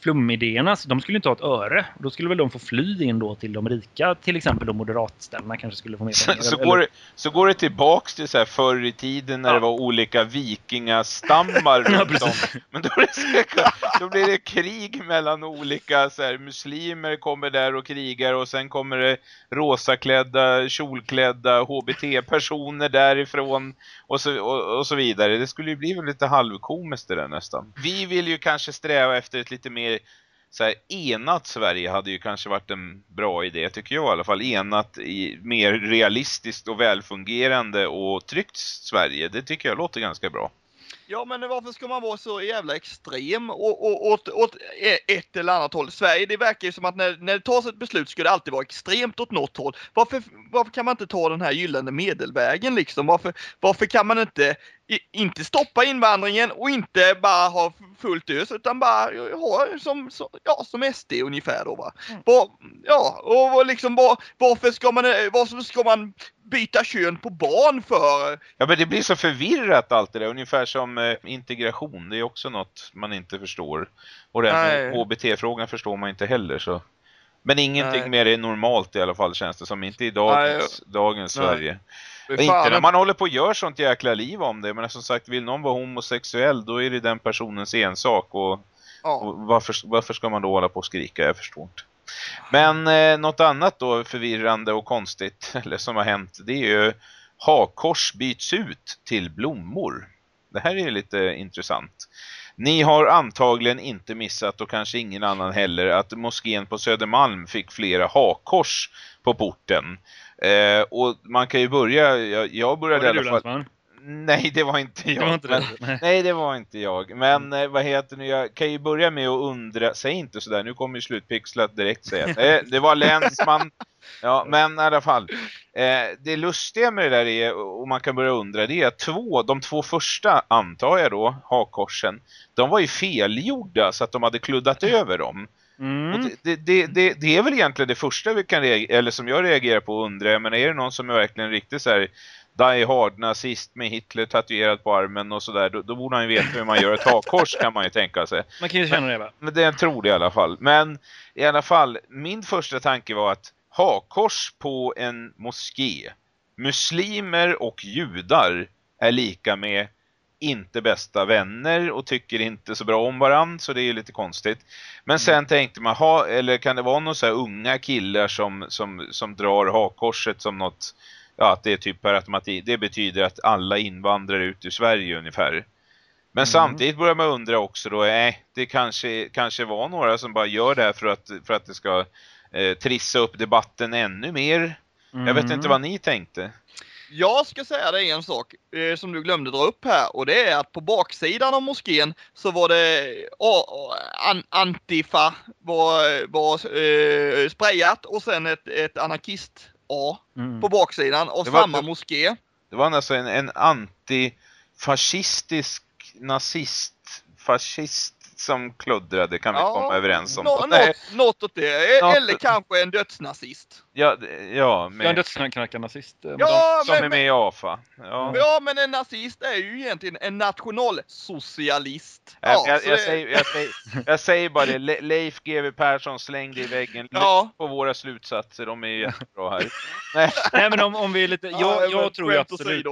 flumidéerna, de skulle inte ha ett öre. Då skulle väl de få fly in då till de rika, till exempel de moderatställena kanske skulle få mer Så, så, går det, så går det tillbaks till så här förr i tiden när Ja. det var olika vikingastammar runt om. Men då, är det då blir det krig mellan olika så här, muslimer kommer där och krigar och sen kommer det rosaklädda, kjolklädda HBT-personer därifrån och så, och, och så vidare. Det skulle ju bli väl lite halvkomiskt det där nästan. Vi vill ju kanske sträva efter ett lite mer så här, enat Sverige hade ju kanske varit en bra idé, tycker jag i alla fall. Enat i mer realistiskt och välfungerande och tryggt Sverige. Det tycker jag låter ganska bra. Ja, men varför ska man vara så jävla extrem och, och, åt, åt e-, ett eller annat håll? Sverige, det verkar ju som att när, när det tas ett beslut ska det alltid vara extremt åt något håll. Varför, varför kan man inte ta den här gyllene medelvägen liksom? Varför, varför kan man inte, inte stoppa invandringen och inte bara ha fullt ös utan bara ha som, som, ja, som SD ungefär då va? Mm. Var, ja, och liksom var, varför ska man, varför ska man byta kön på barn för? Ja men det blir så förvirrat allt det där, ungefär som eh, integration. Det är också något man inte förstår. Och den Nej. HBT-frågan förstår man inte heller så. Men ingenting Nej. mer är normalt i alla fall känns det som. Inte i dagens, dagens Nej. Sverige. Och inte fan, när man håller på och gör sånt jäkla liv om det. Men som sagt, vill någon vara homosexuell då är det den personens ensak. Och, ja. och varför, varför ska man då hålla på och skrika? Jag förstår inte. Men eh, något annat då förvirrande och konstigt, eller som har hänt, det är ju hakkors byts ut till blommor. Det här är ju lite intressant. Ni har antagligen inte missat och kanske ingen annan heller att moskén på Södermalm fick flera hakkors på porten. Eh, och man kan ju börja, jag, jag började i alla fall... Nej, det var inte jag. Det var inte men- det? Nej. Nej, det var inte jag. Men eh, vad heter nu, jag kan ju börja med att undra, säg inte sådär, nu kommer ju slutpixlat direkt säga. Eh, det var länsman. Ja, men i alla fall. Eh, det lustiga med det där är, och man kan börja undra, det är att två, de två första, antar jag då, hakkorsen, de var ju felgjorda så att de hade kluddat över dem. Mm. det, det, det, det är väl egentligen det första vi kan reagera, eller som jag reagerar på och undrar, men är det någon som är verkligen riktigt så här Die Hard nazist med Hitler tatuerad på armen och sådär, då, då borde han ju veta hur man gör ett hakkors kan man ju tänka sig. Man kan ju känna det va? Men det jag tror det i alla fall. Men i alla fall, min första tanke var att hakkors på en moské, muslimer och judar är lika med inte bästa vänner och tycker inte så bra om varann så det är ju lite konstigt. Men sen tänkte man, ha, eller kan det vara några så unga killar som, som, som drar hakkorset som något, ja att det är typ per automatik, det betyder att alla invandrar ut ur Sverige ungefär. Men samtidigt börjar man undra också då, nej, det kanske, kanske var några som bara gör det här för att, för att det ska eh, trissa upp debatten ännu mer. Jag vet Mm. inte vad ni tänkte. Jag ska säga dig en sak eh, som du glömde dra upp här och det är att på baksidan av moskén så var det a, an, Antifa var, var eh, sprayat och sen ett, ett anarkist A Mm. på baksidan av Det var- samma moské. Det var alltså en, en antifascistisk nazist, fascist som kluddrade kan vi komma överens om. nå- Nej, något, något åt det. Eh, Något- Eller kanske en dödsnazist. ja, ja, Jag är en med, dödsknarkarnazist. eh, Ja, som men, är med i AFA. Ja. Ja, men en nazist är ju egentligen en nationalsocialist. jag, Ja, jag, jag, det- säger, jag, säger, jag säger bara det, Le, Leif GW Persson slängde i väggen Ja. på våra slutsatser, de är ju jättebra här. Nej, Nej men om, om vi är lite... Jag, jag tror ju absolut...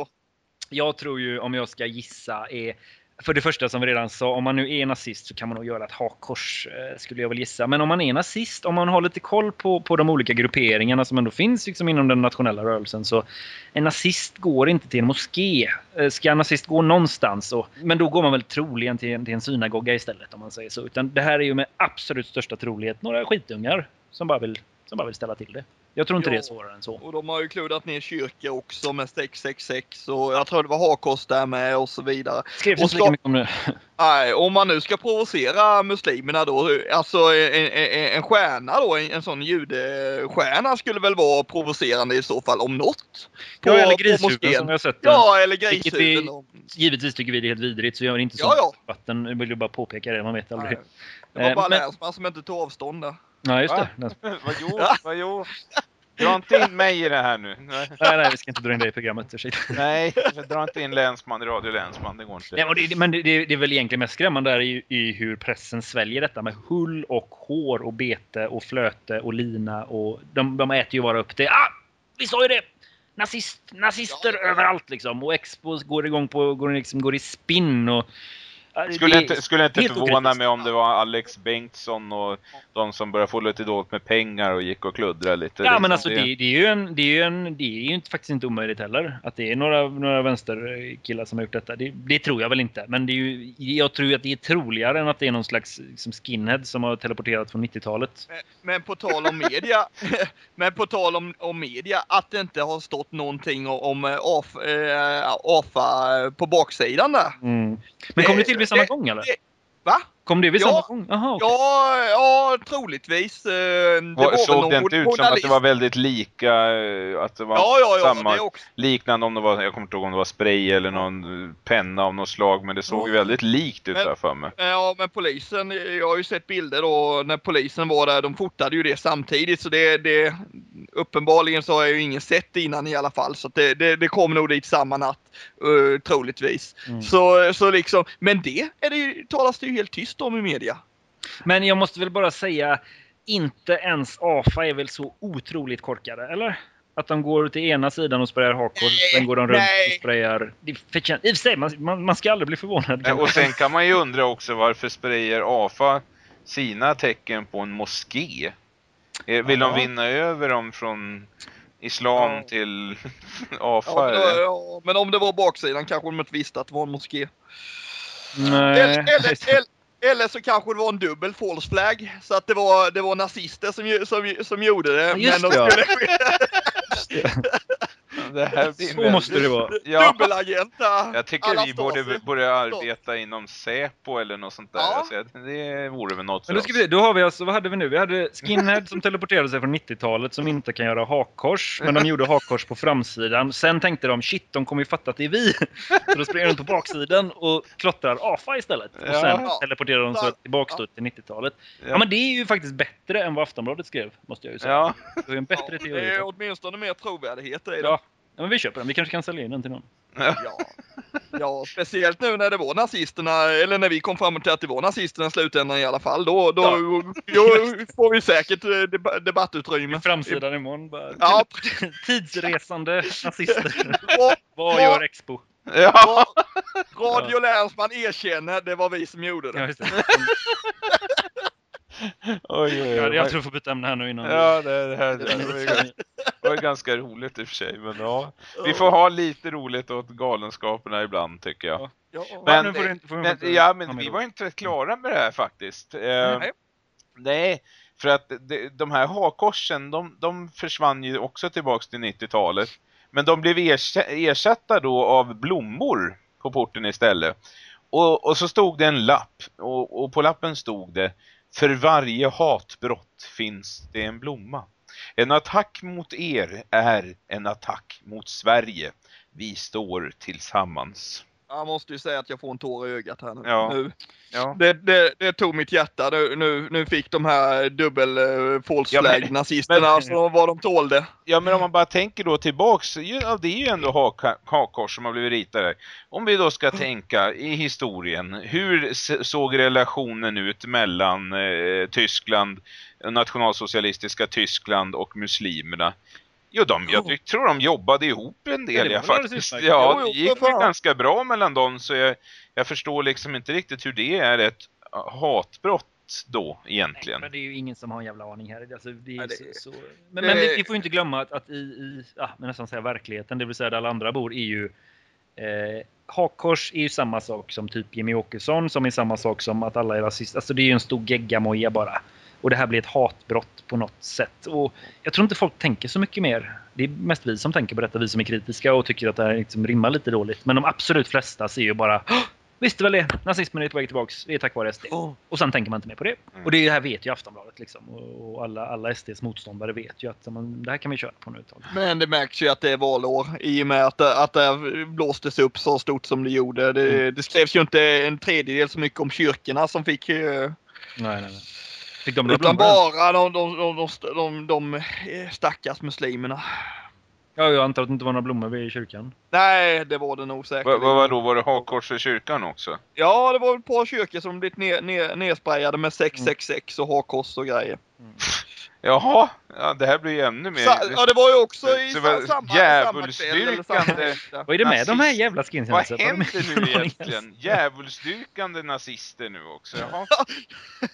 Jag tror ju, om jag ska gissa, är... För det första som vi redan sa, om man nu är nazist så kan man nog göra ett hakkors, eh, skulle jag väl gissa. Men om man är nazist, om man har lite koll på, på de olika grupperingarna som ändå finns liksom inom den nationella rörelsen så en nazist går inte till en moské. Eh, ska en nazist gå någonstans, så, men då går man väl troligen till en, till en synagoga istället om man säger så. Utan det här är ju med absolut största trolighet några skitungar som bara vill, som bara vill ställa till det. Jag tror inte Ja. det är svårare än så. Och de har ju kluddat ner kyrkor också med 666 och jag tror det var hakkors där med och så vidare. Skrevs Och inte lika ska- mycket om det. Nej, om man nu ska provocera muslimerna då, alltså en, en, en stjärna då, en, en sån judestjärna skulle väl vara provocerande i så fall om något. På, Ja, eller grishuvuden som jag sett. Ja, eller vi- grishuvuden. och- Givetvis tycker vi det är helt vidrigt så gör det inte så Ja, ja. vatten. Jag vill ju bara påpeka det, man vet aldrig. Nej, Det var Eh, bara men- länsman som inte tog avstånd där. Nej, just Va? det. Den- vadå, vadå? Dra inte in mig i det här nu. Nej, Nej, nej, vi ska inte dra in det i programmet. ursäkta. nej dra inte in länsman, radio länsman, det går inte. Nej, det, men det, det, det är väl egentligen mest skrämmande där i, i hur pressen sväljer detta med hull och hår och bete och flöte och lina och de, de äter ju bara upp det. Ah! Vi sa ju det! Nazist, nazister Ja. överallt liksom och Expo går igång på, går, liksom, går i spinn och... Skulle det- inte, skulle inte förvåna mig om det var Alex Bengtsson och de som började få lite dåligt med pengar och gick och kluddrade lite. Ja Liksom men alltså det, det är ju en, det är ju en, det är ju inte, faktiskt inte omöjligt heller. Att det är några, några vänsterkillar som har gjort detta. Det, det tror jag väl inte. Men det är ju, jag tror att det är troligare än att det är någon slags liksom skinhead som har teleporterat från 90-talet. Men- Men på tal om media, men på tal om, om media, att det inte har stått någonting om, om eh, AF, eh, AFA på baksidan där. Mm. Men kom det till samma det- gång eller? det- Va? Kom det vid Ja. samma gång? Jaha, okej. Ja, ja troligtvis. eh, Det var såg det inte ut som att det var väldigt lika? eh, Att det var Ja, ja, ja. samma Det också. liknande om det var, jag kommer inte ihåg om det var spray eller någon eh, penna av något slag, men det såg ju Ja. väldigt likt ut Men- där för mig. Ja, men polisen, jag har ju sett bilder då när polisen var där. De fotade ju det samtidigt så det, det uppenbarligen så har jag ju ingen sett det innan i alla fall. Så det, det, det kom nog dit samma natt, uh, troligtvis. Mm. Så, så liksom, men det, är det ju, talas det ju helt tyst om i media. Men jag måste väl bara säga, inte ens AFA är väl så otroligt korkade, eller? Att de går till ena sidan och sprayar hakkors, Nej, sen går de runt nej. och sprayar... Det förtjänar, I och för sig, man, man, man ska aldrig bli förvånad. Eh, Och sen kan man ju undra också varför sprayar AFA sina tecken på en moské? Eh, Vill Ja. de vinna över dem från islam Ja. till Ja, AFA? men, eller? ja, men om det var baksidan kanske de inte visste att det var en moské. Nej. Eller, eller, eller, eller så kanske det var en dubbel false flag. Så att det var, det var nazister som, som, som gjorde det. Ja, just men de det. skulle Det här blir Så väldigt- måste det vara. Ja. Dubbelagent där. Jag tycker Alla vi borde, borde arbeta inom Säpo eller något sånt där. Ja. Alltså, det vore väl något för Men då, vi, då har vi alltså, vad hade vi nu? Vi hade skinhead som teleporterade sig från 90-talet som inte kan göra hakkors. Men de gjorde hakkors på framsidan. Sen tänkte de shit, de kommer ju fatta att det är vi. Så då springer de på baksidan och klottrar AFA istället. Och Ja. sen Ja. teleporterar de sig Ja. tillbaks då till 90-talet. Ja. Ja. men det är ju faktiskt bättre än vad Aftonbladet skrev, måste jag ju säga. Ja, Det är en bättre Ja, teori. det är åtminstone mer trovärdighet i det. Ja. Ja, men vi köper den. Vi kanske kan sälja in den till någon. Ja. ja, speciellt nu när det var nazisterna, eller när vi kom fram till att det var nazisterna i slutändan i alla fall. Då, då, då får vi säkert eh, deba- debattutrymme. Framsidan imorgon bara. Ja. Tidsresande nazister. Vad gör Expo? ja. Radio Länsman erkänner, det var vi som gjorde Ja, det. just det. Oj, oj, oj. Ja, jag tror vi får byta ämne här nu innan. Ja, det, det här det var, ganska- det var ganska roligt i och för sig. Men ja, vi får ha lite roligt åt galenskaperna ibland tycker jag. Ja, Men- nu får du inte- får du Men, inte- ja, men vi var inte klara med det här faktiskt. Eh, Nej. nej, för att de, här hakkorsen, de, de försvann ju också tillbaks till 90-talet. Men de blev ersa- ersatta då av blommor på porten istället. Och, och så stod det en lapp och, och på lappen stod det för varje hatbrott finns det en blomma. En attack mot er är en attack mot Sverige. Vi står tillsammans. Jag måste ju säga att jag får en tår i ögat här nu. Ja. nu. Ja. Det, det, det tog mitt hjärta. Nu, nu, nu fick de här dubbel uh, false Ja, men- nazisterna men- alltså vad de tålde. Ja men om man bara tänker då tillbaks, det är ju ändå hakkors som har blivit ritade. Om vi då ska tänka i historien, hur såg relationen ut mellan eh, Tyskland, nationalsocialistiska Tyskland och muslimerna? Jo, de, jag ty- tror de jobbade ihop en del det ja, faktiskt. utmärkt. Ja, det gick fan. ganska bra mellan dem så jag, jag förstår liksom inte riktigt hur det är ett hatbrott då egentligen. Men det är ju ingen som har en jävla aning här. Alltså, det är Nej, det- så, så... Men, det- men vi, vi får ju inte glömma att, att i, i ja, men nästan säga verkligheten, det vill säga där alla andra bor, är ju eh, Hakkors är ju samma sak som typ Jimmy Åkesson, som är samma sak som att alla är rasister. Alltså det är ju en stor geggamoja bara. Och det här blir ett hatbrott på något sätt. Och jag tror inte folk tänker så mycket mer. Det är mest vi som tänker på detta, vi som är kritiska och tycker att det här liksom rimmar lite dåligt. Men de absolut flesta ser ju bara "Åh, Visste väl det, nazismen är på väg tillbaks, det är tack vare SD. Och sen tänker man inte mer på det. Mm. Och det här vet ju Aftonbladet liksom. Och alla, alla SDs motståndare vet ju att man, det här kan vi köra på nu ett tag. Men det märks ju att det är valår i och med att, att det blåstes upp så stort som det gjorde. Det, Mm. det skrevs ju inte en tredjedel så mycket om kyrkorna som fick eh, Nej, nej, nej. Fick de några utan bara de, de, de, de, de, de eh, stackars muslimerna. Ja, jag antar att det inte var några blommor vid kyrkan. Nej, det var det nog säkert. Vad var då? Var det hakkors i kyrkan också? Ja, det var ett par kyrkor som blivit ner, ner, nersprayade med 666 och hakkors och grejer. Jaha, ja, det här blir ju ännu mer... Sa, ja, det var ju också i sa, vad- samma, djävulsdyrkande-. Vad är det med de här jävla skinsen? Vad händer nu egentligen? Djävulsdyrkande nazister nu också. Jaha.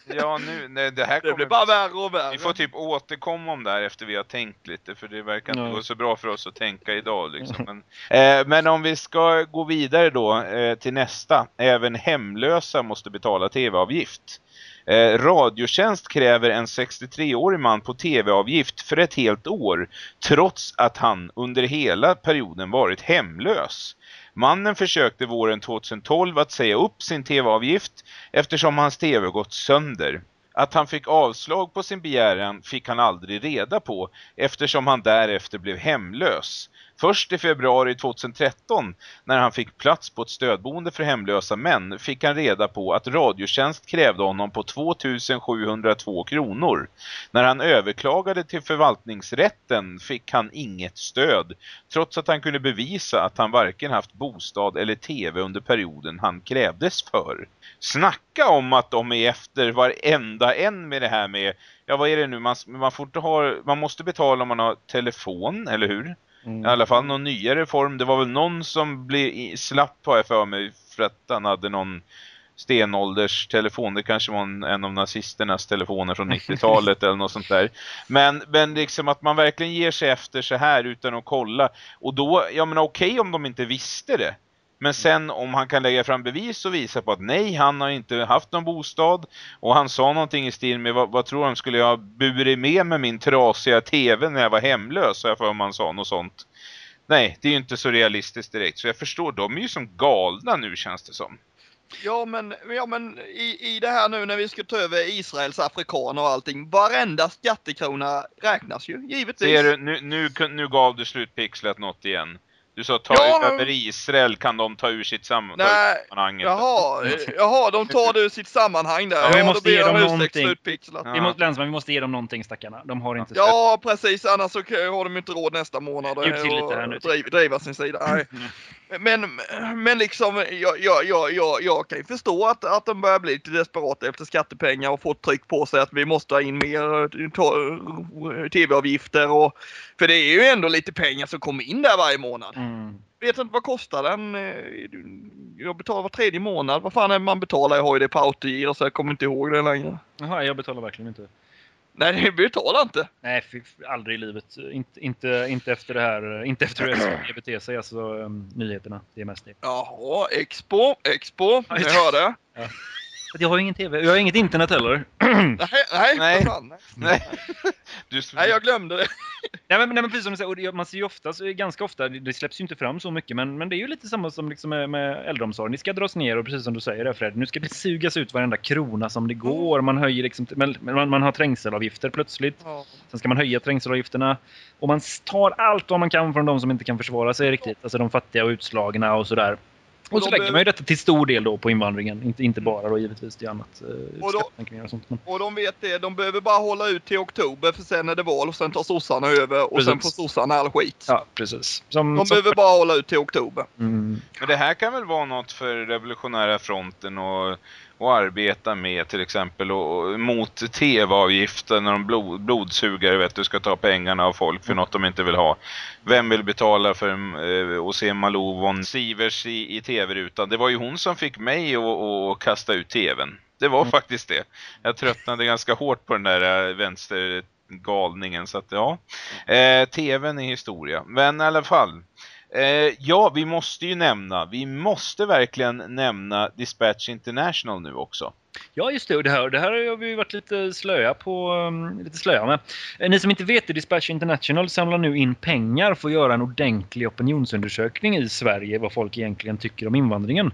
Ja, nu, nej, det här Det blir kommer... bara värre och värre. Vi får typ återkomma om det här efter vi har tänkt lite för det verkar inte gå så bra för oss att tänka idag liksom. Men, eh, men om vi ska gå vidare då eh, till nästa. Även hemlösa måste betala tv-avgift. Eh, Radiotjänst kräver en 63-årig man på tv-avgift för ett helt år trots att han under hela perioden varit hemlös. Mannen försökte våren 2012 att säga upp sin tv-avgift eftersom hans tv gått sönder. Att han fick avslag på sin begäran fick han aldrig reda på eftersom han därefter blev hemlös. Först i februari 2013 när han fick plats på ett stödboende för hemlösa män fick han reda på att Radiotjänst krävde honom på 2702 kronor. När han överklagade till förvaltningsrätten fick han inget stöd trots att han kunde bevisa att han varken haft bostad eller tv under perioden han krävdes för. Snacka om att de är efter varenda en med det här med, ja vad är det nu, man, man, får inte ha, man måste betala om man har telefon, eller hur? Mm. I alla fall någon nyare form. Det var väl någon som blev slapp har jag för mig för att han hade någon stenålders telefon. Det kanske var en, en av nazisternas telefoner från 90-talet eller något sånt där. Men, men liksom att man verkligen ger sig efter så här utan att kolla. Och då, ja men okej om de inte visste det. Men sen om han kan lägga fram bevis och visa på att nej, han har inte haft någon bostad. Och han sa någonting i stil med, vad, vad tror han, skulle jag burit med med min trasiga tv när jag var hemlös? Så jag för man sa något sånt. Nej, det är ju inte så realistiskt direkt. Så jag förstår, de är ju som galna nu känns det som. Ja men, ja, men i, i det här nu när vi ska ta över Israels afrikaner och allting. Varenda skattekrona räknas ju givetvis. Ser du, nu, nu, nu gav du slutpixlat något igen. Du sa ta Ja. över Israel kan de ta ur sitt sam- Nej, sammanhanget. Jaha, jaha, de tar det ur sitt sammanhang där. Ja, vi måste blir ge dem någonting. Ja. Vi måste, länsman, vi måste ge dem någonting stackarna. De har inte Ja, precis. Annars så har de inte råd nästa månad Bjud till lite och här nu. driv, driva sin sida. Nej. Men, men liksom, jag, jag, jag, jag, jag kan ju förstå att, att de börjar bli lite desperata efter skattepengar och få tryck på sig att vi måste ha in mer eh, ta- tv-avgifter. Och, för det är ju ändå lite pengar som kommer in där varje månad. Mm. Vet inte vad kostar den? Eh, Jag betalar var tredje månad. Vad fan är det man betalar? Jag har ju det på autogiro så jag kommer inte ihåg det längre. Jaha, jag betalar verkligen inte. Nej, vi betalar inte. Nej, aldrig i livet. Inte, inte, inte efter det här. Inte efter hur SVT beter sig, alltså um, nyheterna. Det är mest det. Jaha, Expo, Expo. Ni det. hörde. Ja. För jag har ingen TV. Jag har inget internet heller. Nej, nej, fan, nej. Nej. Du, nej, jag glömde det. Nej men, nej, men precis som du säger, man ser ju ofta, ganska ofta, det släpps ju inte fram så mycket, men, men det är ju lite samma som liksom med, med äldreomsorgen. Det ska dras ner och precis som du säger där Fred, nu ska det sugas ut varenda krona som det går. Man höjer liksom, men man, man har trängselavgifter plötsligt. Ja. Sen ska man höja trängselavgifterna. Och man tar allt vad man kan från de som inte kan försvara sig riktigt. Alltså de fattiga och utslagna och sådär. Och så de lägger man ju detta till stor del då på invandringen. Inte, inte bara då givetvis till annat. Eh, Och skattesänkningar och sånt. Men, Och de vet det, de behöver bara hålla ut till oktober för sen är det val och sen tar sossarna över och sen får Precis. sossarna all skit. ja, precis. Som, De som, behöver bara hålla ut till oktober. mm, Men det här kan väl vara något för revolutionära fronten och, och arbeta med till exempel och, och mot tv-avgiften när de blod, blodsugare vet du ska ta pengarna av folk för något de inte vill ha. Vem vill betala för eh, att se Malou von Sivers i, i tv-rutan? Det var ju hon som fick mig att, kasta ut tvn. Det var faktiskt det. Jag tröttnade ganska hårt på den där eh, vänstergalningen så att ja. Eh, tvn är historia. Men i alla fall. Eh, ja, vi måste ju nämna, vi måste verkligen nämna Dispatch International nu också. Ja, just det. Och det här, det här har vi varit lite slöa på. um, lite slöa med. Eh, Ni som inte vet det, Dispatch International samlar nu in pengar för att göra en ordentlig opinionsundersökning i Sverige vad folk egentligen tycker om invandringen.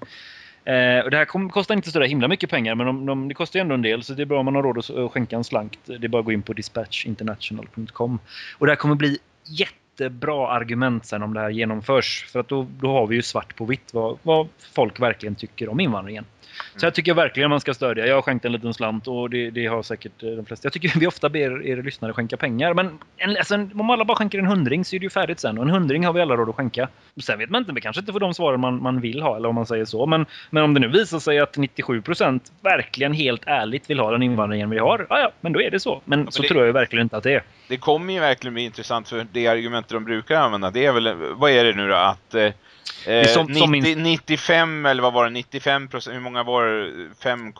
Eh, och det här kom, kostar inte så där himla mycket pengar, men de, de, det kostar ju ändå en del, så det är bra om man har råd att skänka en slank. Det är bara att gå in på dispatchinternational.com. Och det här kommer bli jättebra argument sen om det här genomförs. För att då, då har vi ju svart på vitt vad, vad folk verkligen tycker om invandringen. Så jag tycker verkligen man ska stödja. Jag har skänkt en liten slant och det, det har säkert eh, de flesta. Jag tycker vi ofta ber er lyssnare skänka pengar. Men en, alltså, om alla bara skänker en hundring så är det ju färdigt sen. Och en hundring har vi alla råd att skänka. Sen vet man inte, vi kanske inte får de svaren man, man vill ha eller om man säger så. Men, men om det nu visar sig att 97% verkligen helt ärligt vill ha den invandringen vi har. Ja, ja, men då är det så. Men, men så det- tror jag verkligen inte att det är. Det kommer ju verkligen bli intressant för det argumentet de brukar använda, det är väl, vad är det nu då, att eh, som- 90, som min- 95 eller vad var det, 95 procent, hur många var det, 5,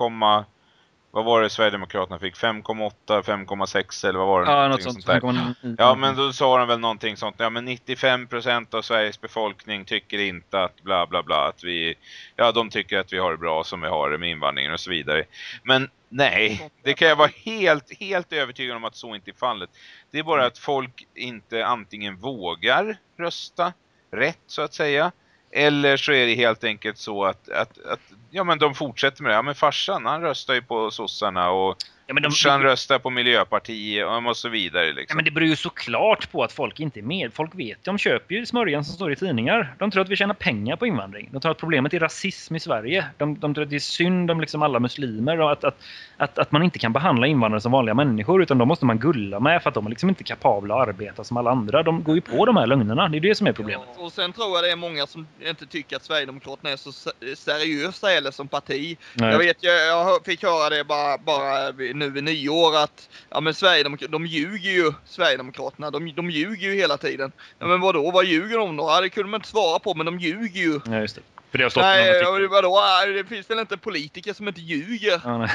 vad var det Sverigedemokraterna fick? 5,8, 5,6 eller vad var det? Ja, något sånt. där. Mm. Ja, men då sa de väl någonting sånt. Ja, men 95% av Sveriges befolkning tycker inte att bla bla bla att vi ja, de tycker att vi har det bra som vi har det med invandringen och så vidare. Men nej, det kan jag vara helt helt övertygad om att så inte är fallet. Det är bara att folk inte antingen vågar rösta rätt så att säga eller så är det helt enkelt så att, att, att ja men de fortsätter med det. Ja men farsan han röstar ju på sossarna och Ja, men de, morsan röstar på Miljöpartiet och så vidare Ja, liksom. men det beror ju såklart på att folk inte är med. Folk vet, de köper ju smörjan som står i tidningar. De tror att vi tjänar pengar på invandring. De tror att problemet är rasism i Sverige. De, de tror att det är synd om liksom alla muslimer och att, att, att, att man inte kan behandla invandrare som vanliga människor utan de måste man gulla med för att de är liksom inte kapabla att arbeta som alla andra. De går ju på de här lögnerna. Det är det som är problemet. Ja, och sen tror jag det är många som inte tycker att Sverigedemokraterna är så se- seriösa heller som parti. Nej. Jag vet, jag, jag fick höra det bara, bara nu vid nyår att ja, men Sverigedemokraterna, de ljuger ju, Sverigedemokraterna. De, de ljuger ju hela tiden. Ja, men vadå, vad ljuger de då? Ja, det kunde man inte svara på, men de ljuger ju. Ja, just det. För det har stått i Nej, någon vadå, det finns väl inte politiker som inte ljuger? Ja, nej.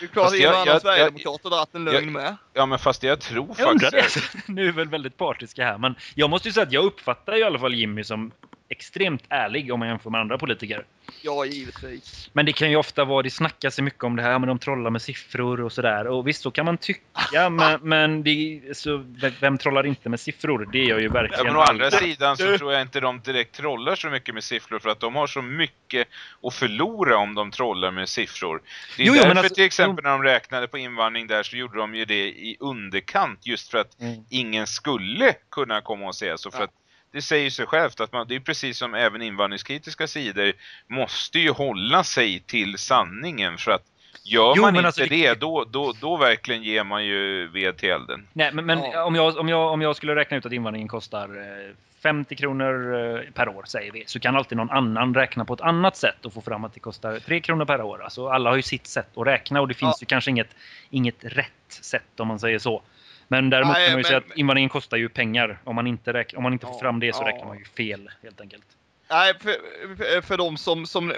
Det är klart Fast att en jag- och annan jag- Sverigedemokrat har dragit en lögn med. Ja men fast jag tror Jag undrar faktiskt... det. Nu är väl väldigt partiska här, men jag måste ju säga att jag uppfattar i alla fall Jimmy som extremt ärlig om man jämför med andra politiker. Ja, givetvis. Men det kan ju ofta vara, det snackas ju mycket om det här, men de trollar med siffror och sådär. Och visst, så kan man tycka, men, men det, så, vem trollar inte med siffror? Det gör ju Ja, verkligen men å andra sidan så tror jag inte de direkt trollar så mycket med siffror för att de har så mycket att förlora om de trollar med siffror. Det är Jo, därför men alltså- till exempel när de räknade på invandring där så gjorde de ju det i underkant just för att Mm. ingen skulle kunna komma och säga så för att det säger sig självt att man, det är precis som även invandringskritiska sidor måste ju hålla sig till sanningen för att gör Jo, man inte alltså, det- då, då, då verkligen ger man ju ved till elden. Nej, men, men Ja. om, jag, om, jag, om jag skulle räkna ut att invandringen kostar eh, 50 kronor eh, per år, säger vi, så kan alltid någon annan räkna på ett annat sätt och få fram att det kostar 3 kronor per år. Alltså, alla har ju sitt sätt att räkna och det finns Ja. ju kanske inget, inget rätt sätt om man säger så. Men däremot Nej, kan man ju men- säga att invandringen kostar ju pengar. Om man inte, räk, om man inte får fram det så ja. räknar man ju fel helt enkelt. Nej, för, för, de som, som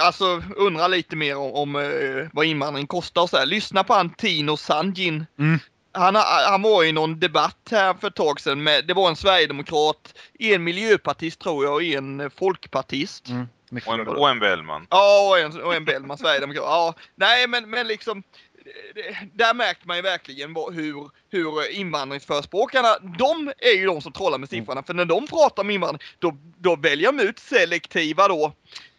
alltså, undrar lite mer om, om vad invandring kostar och så här. Lyssna på han Tino Sandin. Mm. Han, han var i någon debatt här för ett tag sedan med, det var en sverigedemokrat, en miljöpartist tror jag och en folkpartist. Mm. Och en, och en Bellman. Ja, och en, och en Bellman, Sverigedemokrat. Ja, nej, men, men liksom. Det- Där märkte man ju verkligen hur, hur invandringsförespråkarna, de är ju de som trollar med siffrorna. För när de pratar om invandring, då, då väljer de ut selektiva då.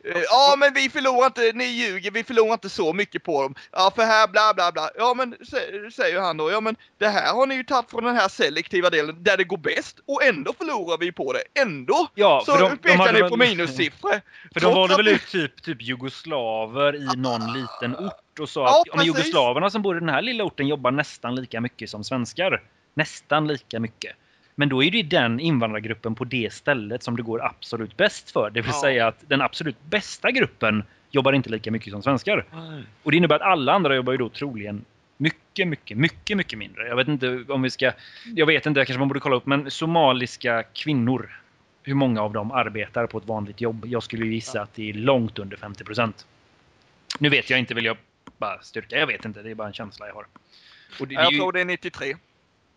Eh, Ja men vi förlorar inte, ni ljuger, vi förlorar inte så mycket på dem. Ja för här bla bla bla. Ja men sä- säger han då, ja men det här har ni ju tagit från den här selektiva delen där det går bäst och ändå förlorar vi på det. Ändå Ja, så de- de pekar hade ni på minussiffror. För de Trots valde att väl det- ut typ, typ jugoslaver i någon liten ort och sa Ja, att precis. jugoslaverna som bor i den här lilla orten jobbar nästan lika mycket som svenskar. Nästan lika mycket. Men då är det den invandrargruppen på det stället som det går absolut bäst för. Det vill Ja. säga att den absolut bästa gruppen jobbar inte lika mycket som svenskar. Och det innebär att alla andra jobbar ju då troligen mycket, mycket, mycket, mycket mindre. Jag vet inte om vi ska... Jag vet inte, kanske man borde kolla upp, men somaliska kvinnor. Hur många av dem arbetar på ett vanligt jobb? Jag skulle ju gissa att det är långt under 50 procent. Nu vet jag inte, vill jag bara styrka. Jag vet inte, det är bara en känsla jag har. Det, det Jag ju tror det är 93.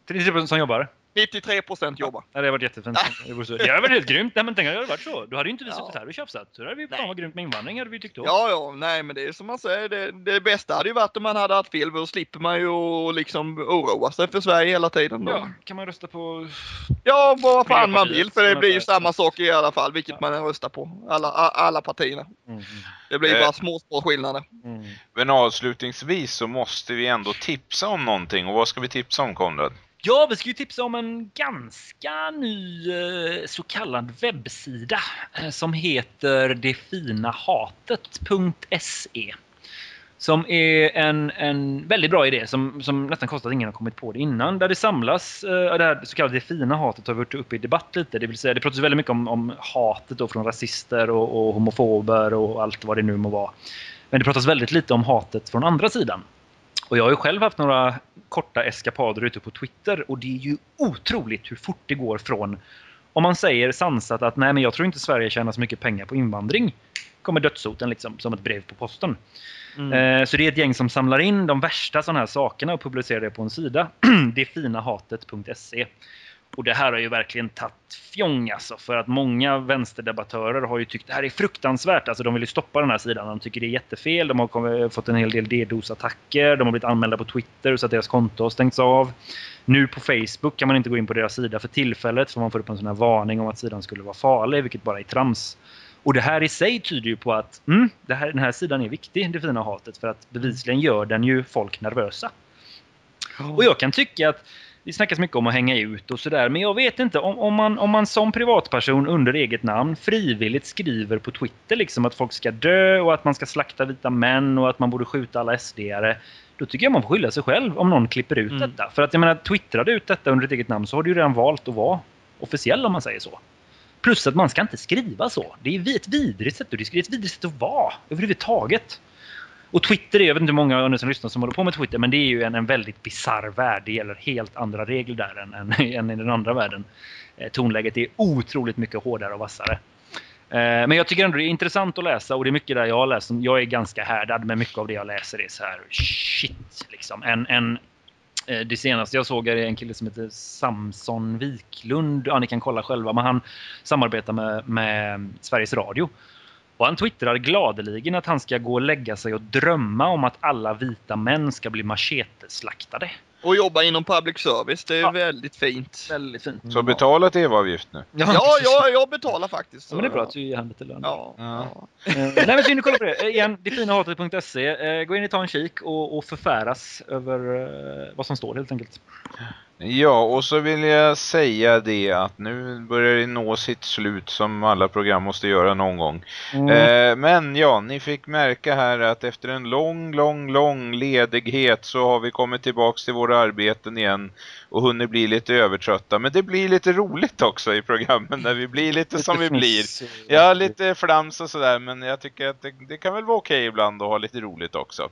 30 procent som jobbar. 93 procent jobbar. Ja, det hade varit jättefint. Det så- det hade varit helt grymt. Nej, men tänk om det hade varit så. Då hade ju inte vi Ja. här och tjafsat. Så hade vi fan vad grymt med invandring hade vi tyckt då. Ja, ja, nej men det är som man säger, det, det bästa hade ju varit om man hade haft fel, för då slipper man ju att liksom oroa sig för Sverige hela tiden. Då. Ja, Ja, kan man rösta på... vad fan man vill, för det blir ju samma sak i alla fall, vilket Ja. man röstar på. Alla, alla partierna. Mm, Det blir Eh. bara små, små skillnader. mm. Men avslutningsvis så måste vi ändå tipsa om någonting. Och vad ska vi tipsa om Konrad? Ja, vi ska ju tipsa om en ganska ny eh, så kallad webbsida eh, som heter detfinahatet.se. Som är en, en väldigt bra idé som, som nästan kostar att ingen har kommit på det innan. Där det samlas, eh, det här så kallade det fina hatet har varit uppe i debatt lite. Det vill säga det pratas väldigt mycket om, om hatet då från rasister och, och homofober och allt vad det nu må vara. Men det pratas väldigt lite om hatet från andra sidan. Och jag har ju själv haft några korta eskapader ute på Twitter och det är ju otroligt hur fort det går från om man säger sansat att nej men jag tror inte Sverige tjänar så mycket pengar på invandring kommer dödshoten liksom som ett brev på posten. Eh, så det är ett gäng som samlar in de värsta sådana här sakerna och publicerar det på en sida. detfinahatet.se. Och det här har ju verkligen tagit fjång alltså, för att många vänsterdebattörer har ju tyckt det här är fruktansvärt. Alltså de vill ju stoppa den här sidan. De tycker det är jättefel. De har kommit, fått en hel del DDoS-attacker. De har blivit anmälda på Twitter så att deras konto har stängts av. Nu på Facebook kan man inte gå in på deras sida för tillfället för man får upp en sån här varning om att sidan skulle vara farlig, vilket bara är trams. Och det här i sig tyder ju på att mm, här, den här sidan är viktig, det fina hatet, för att bevisligen gör den ju folk nervösa. Och jag kan tycka att det snackas mycket om att hänga ut och sådär, men jag vet inte om, om, man, om man som privatperson under eget namn frivilligt skriver på Twitter liksom att folk ska dö och att man ska slakta vita män och att man borde skjuta alla SD-are. Då tycker jag man får skylla sig själv om någon klipper ut Mm. detta. För att jag menar, twittrar du ut detta under ditt eget namn så har du ju redan valt att vara officiell om man säger så. Plus att man ska inte skriva så. Det är ett vidrigt sätt, det är ett vidrigt sätt att vara överhuvudtaget. Och Twitter, är, jag vet inte hur många av er som lyssnar som håller på med Twitter, men det är ju en, en väldigt bizarr värld. Det gäller helt andra regler där än, än, än i den andra världen. Eh, tonläget är otroligt mycket hårdare och vassare. Eh, men jag tycker ändå det är intressant att läsa och det är mycket där jag har läst. som- Jag är ganska härdad med mycket av det jag läser är så här shit liksom. En, en, eh, det senaste jag såg är en kille som heter Samson Wiklund. Ja, ni kan kolla själva. Men han samarbetar med, med Sveriges Radio. Och han twittrar gladeligen att han ska gå och lägga sig och drömma om att alla vita män ska bli macheteslaktade. Och jobba inom public service, det är Ja. väldigt fint. Väldigt fint. Så betala TV-avgift nu. Ja, Ja, jag, jag betalar faktiskt. Ja, men det är bra att du ger han lite lön. Ja. Ja. ja. Eh, nej men så in och kolla på det. Eh, Igen, detfinahatet.se. Eh, gå in och ta en kik och, och förfäras över vad som står helt enkelt. Ja, och så vill jag säga det att nu börjar det nå sitt slut som alla program måste göra någon gång. Eh, men ja, ni fick märka här att efter en lång, lång, lång ledighet så har vi kommit tillbaks till våra arbeten igen och hunnit bli lite övertrötta. Men det blir lite roligt också i programmen när vi blir lite som vi blir. Ja, lite flams och sådär, men jag tycker att det, det kan väl vara okej ibland att ha lite roligt också.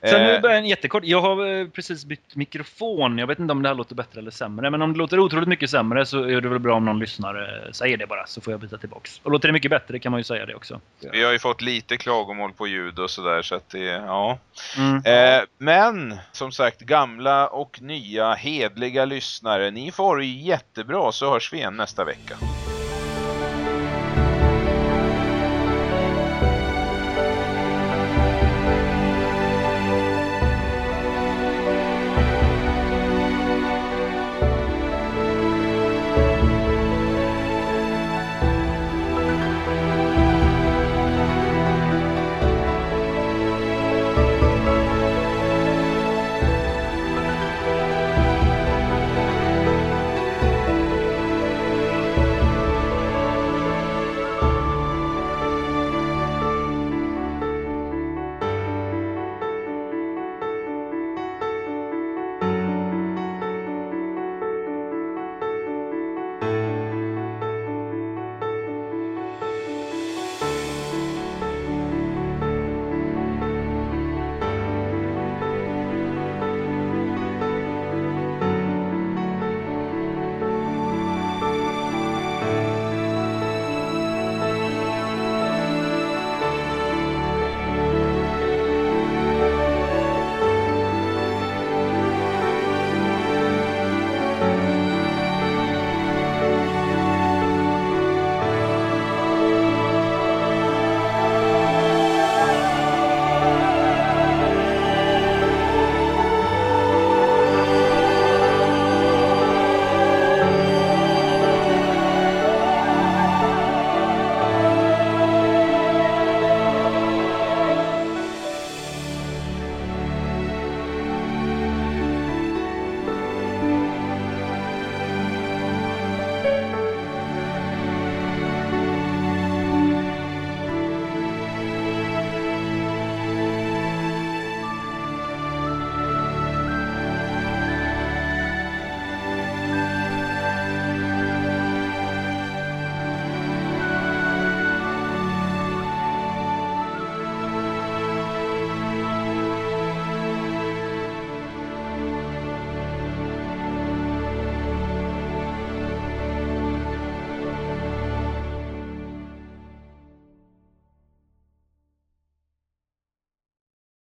Sen nu Eh, börjar en jättekort. Jag har eh, precis bytt mikrofon. Jag vet inte om det här låter bättre eller sämre. Men om det låter otroligt mycket sämre så är det väl bra om någon lyssnare säger det bara. Så får jag byta tillbaks. Och låter det mycket bättre kan man ju säga det också. vi har ju fått lite klagomål på ljud och sådär, så att det, ja. Mm. Eh, men som sagt, gamla och nya hedliga lyssnare, ni får det jättebra så hörs vi igen nästa vecka.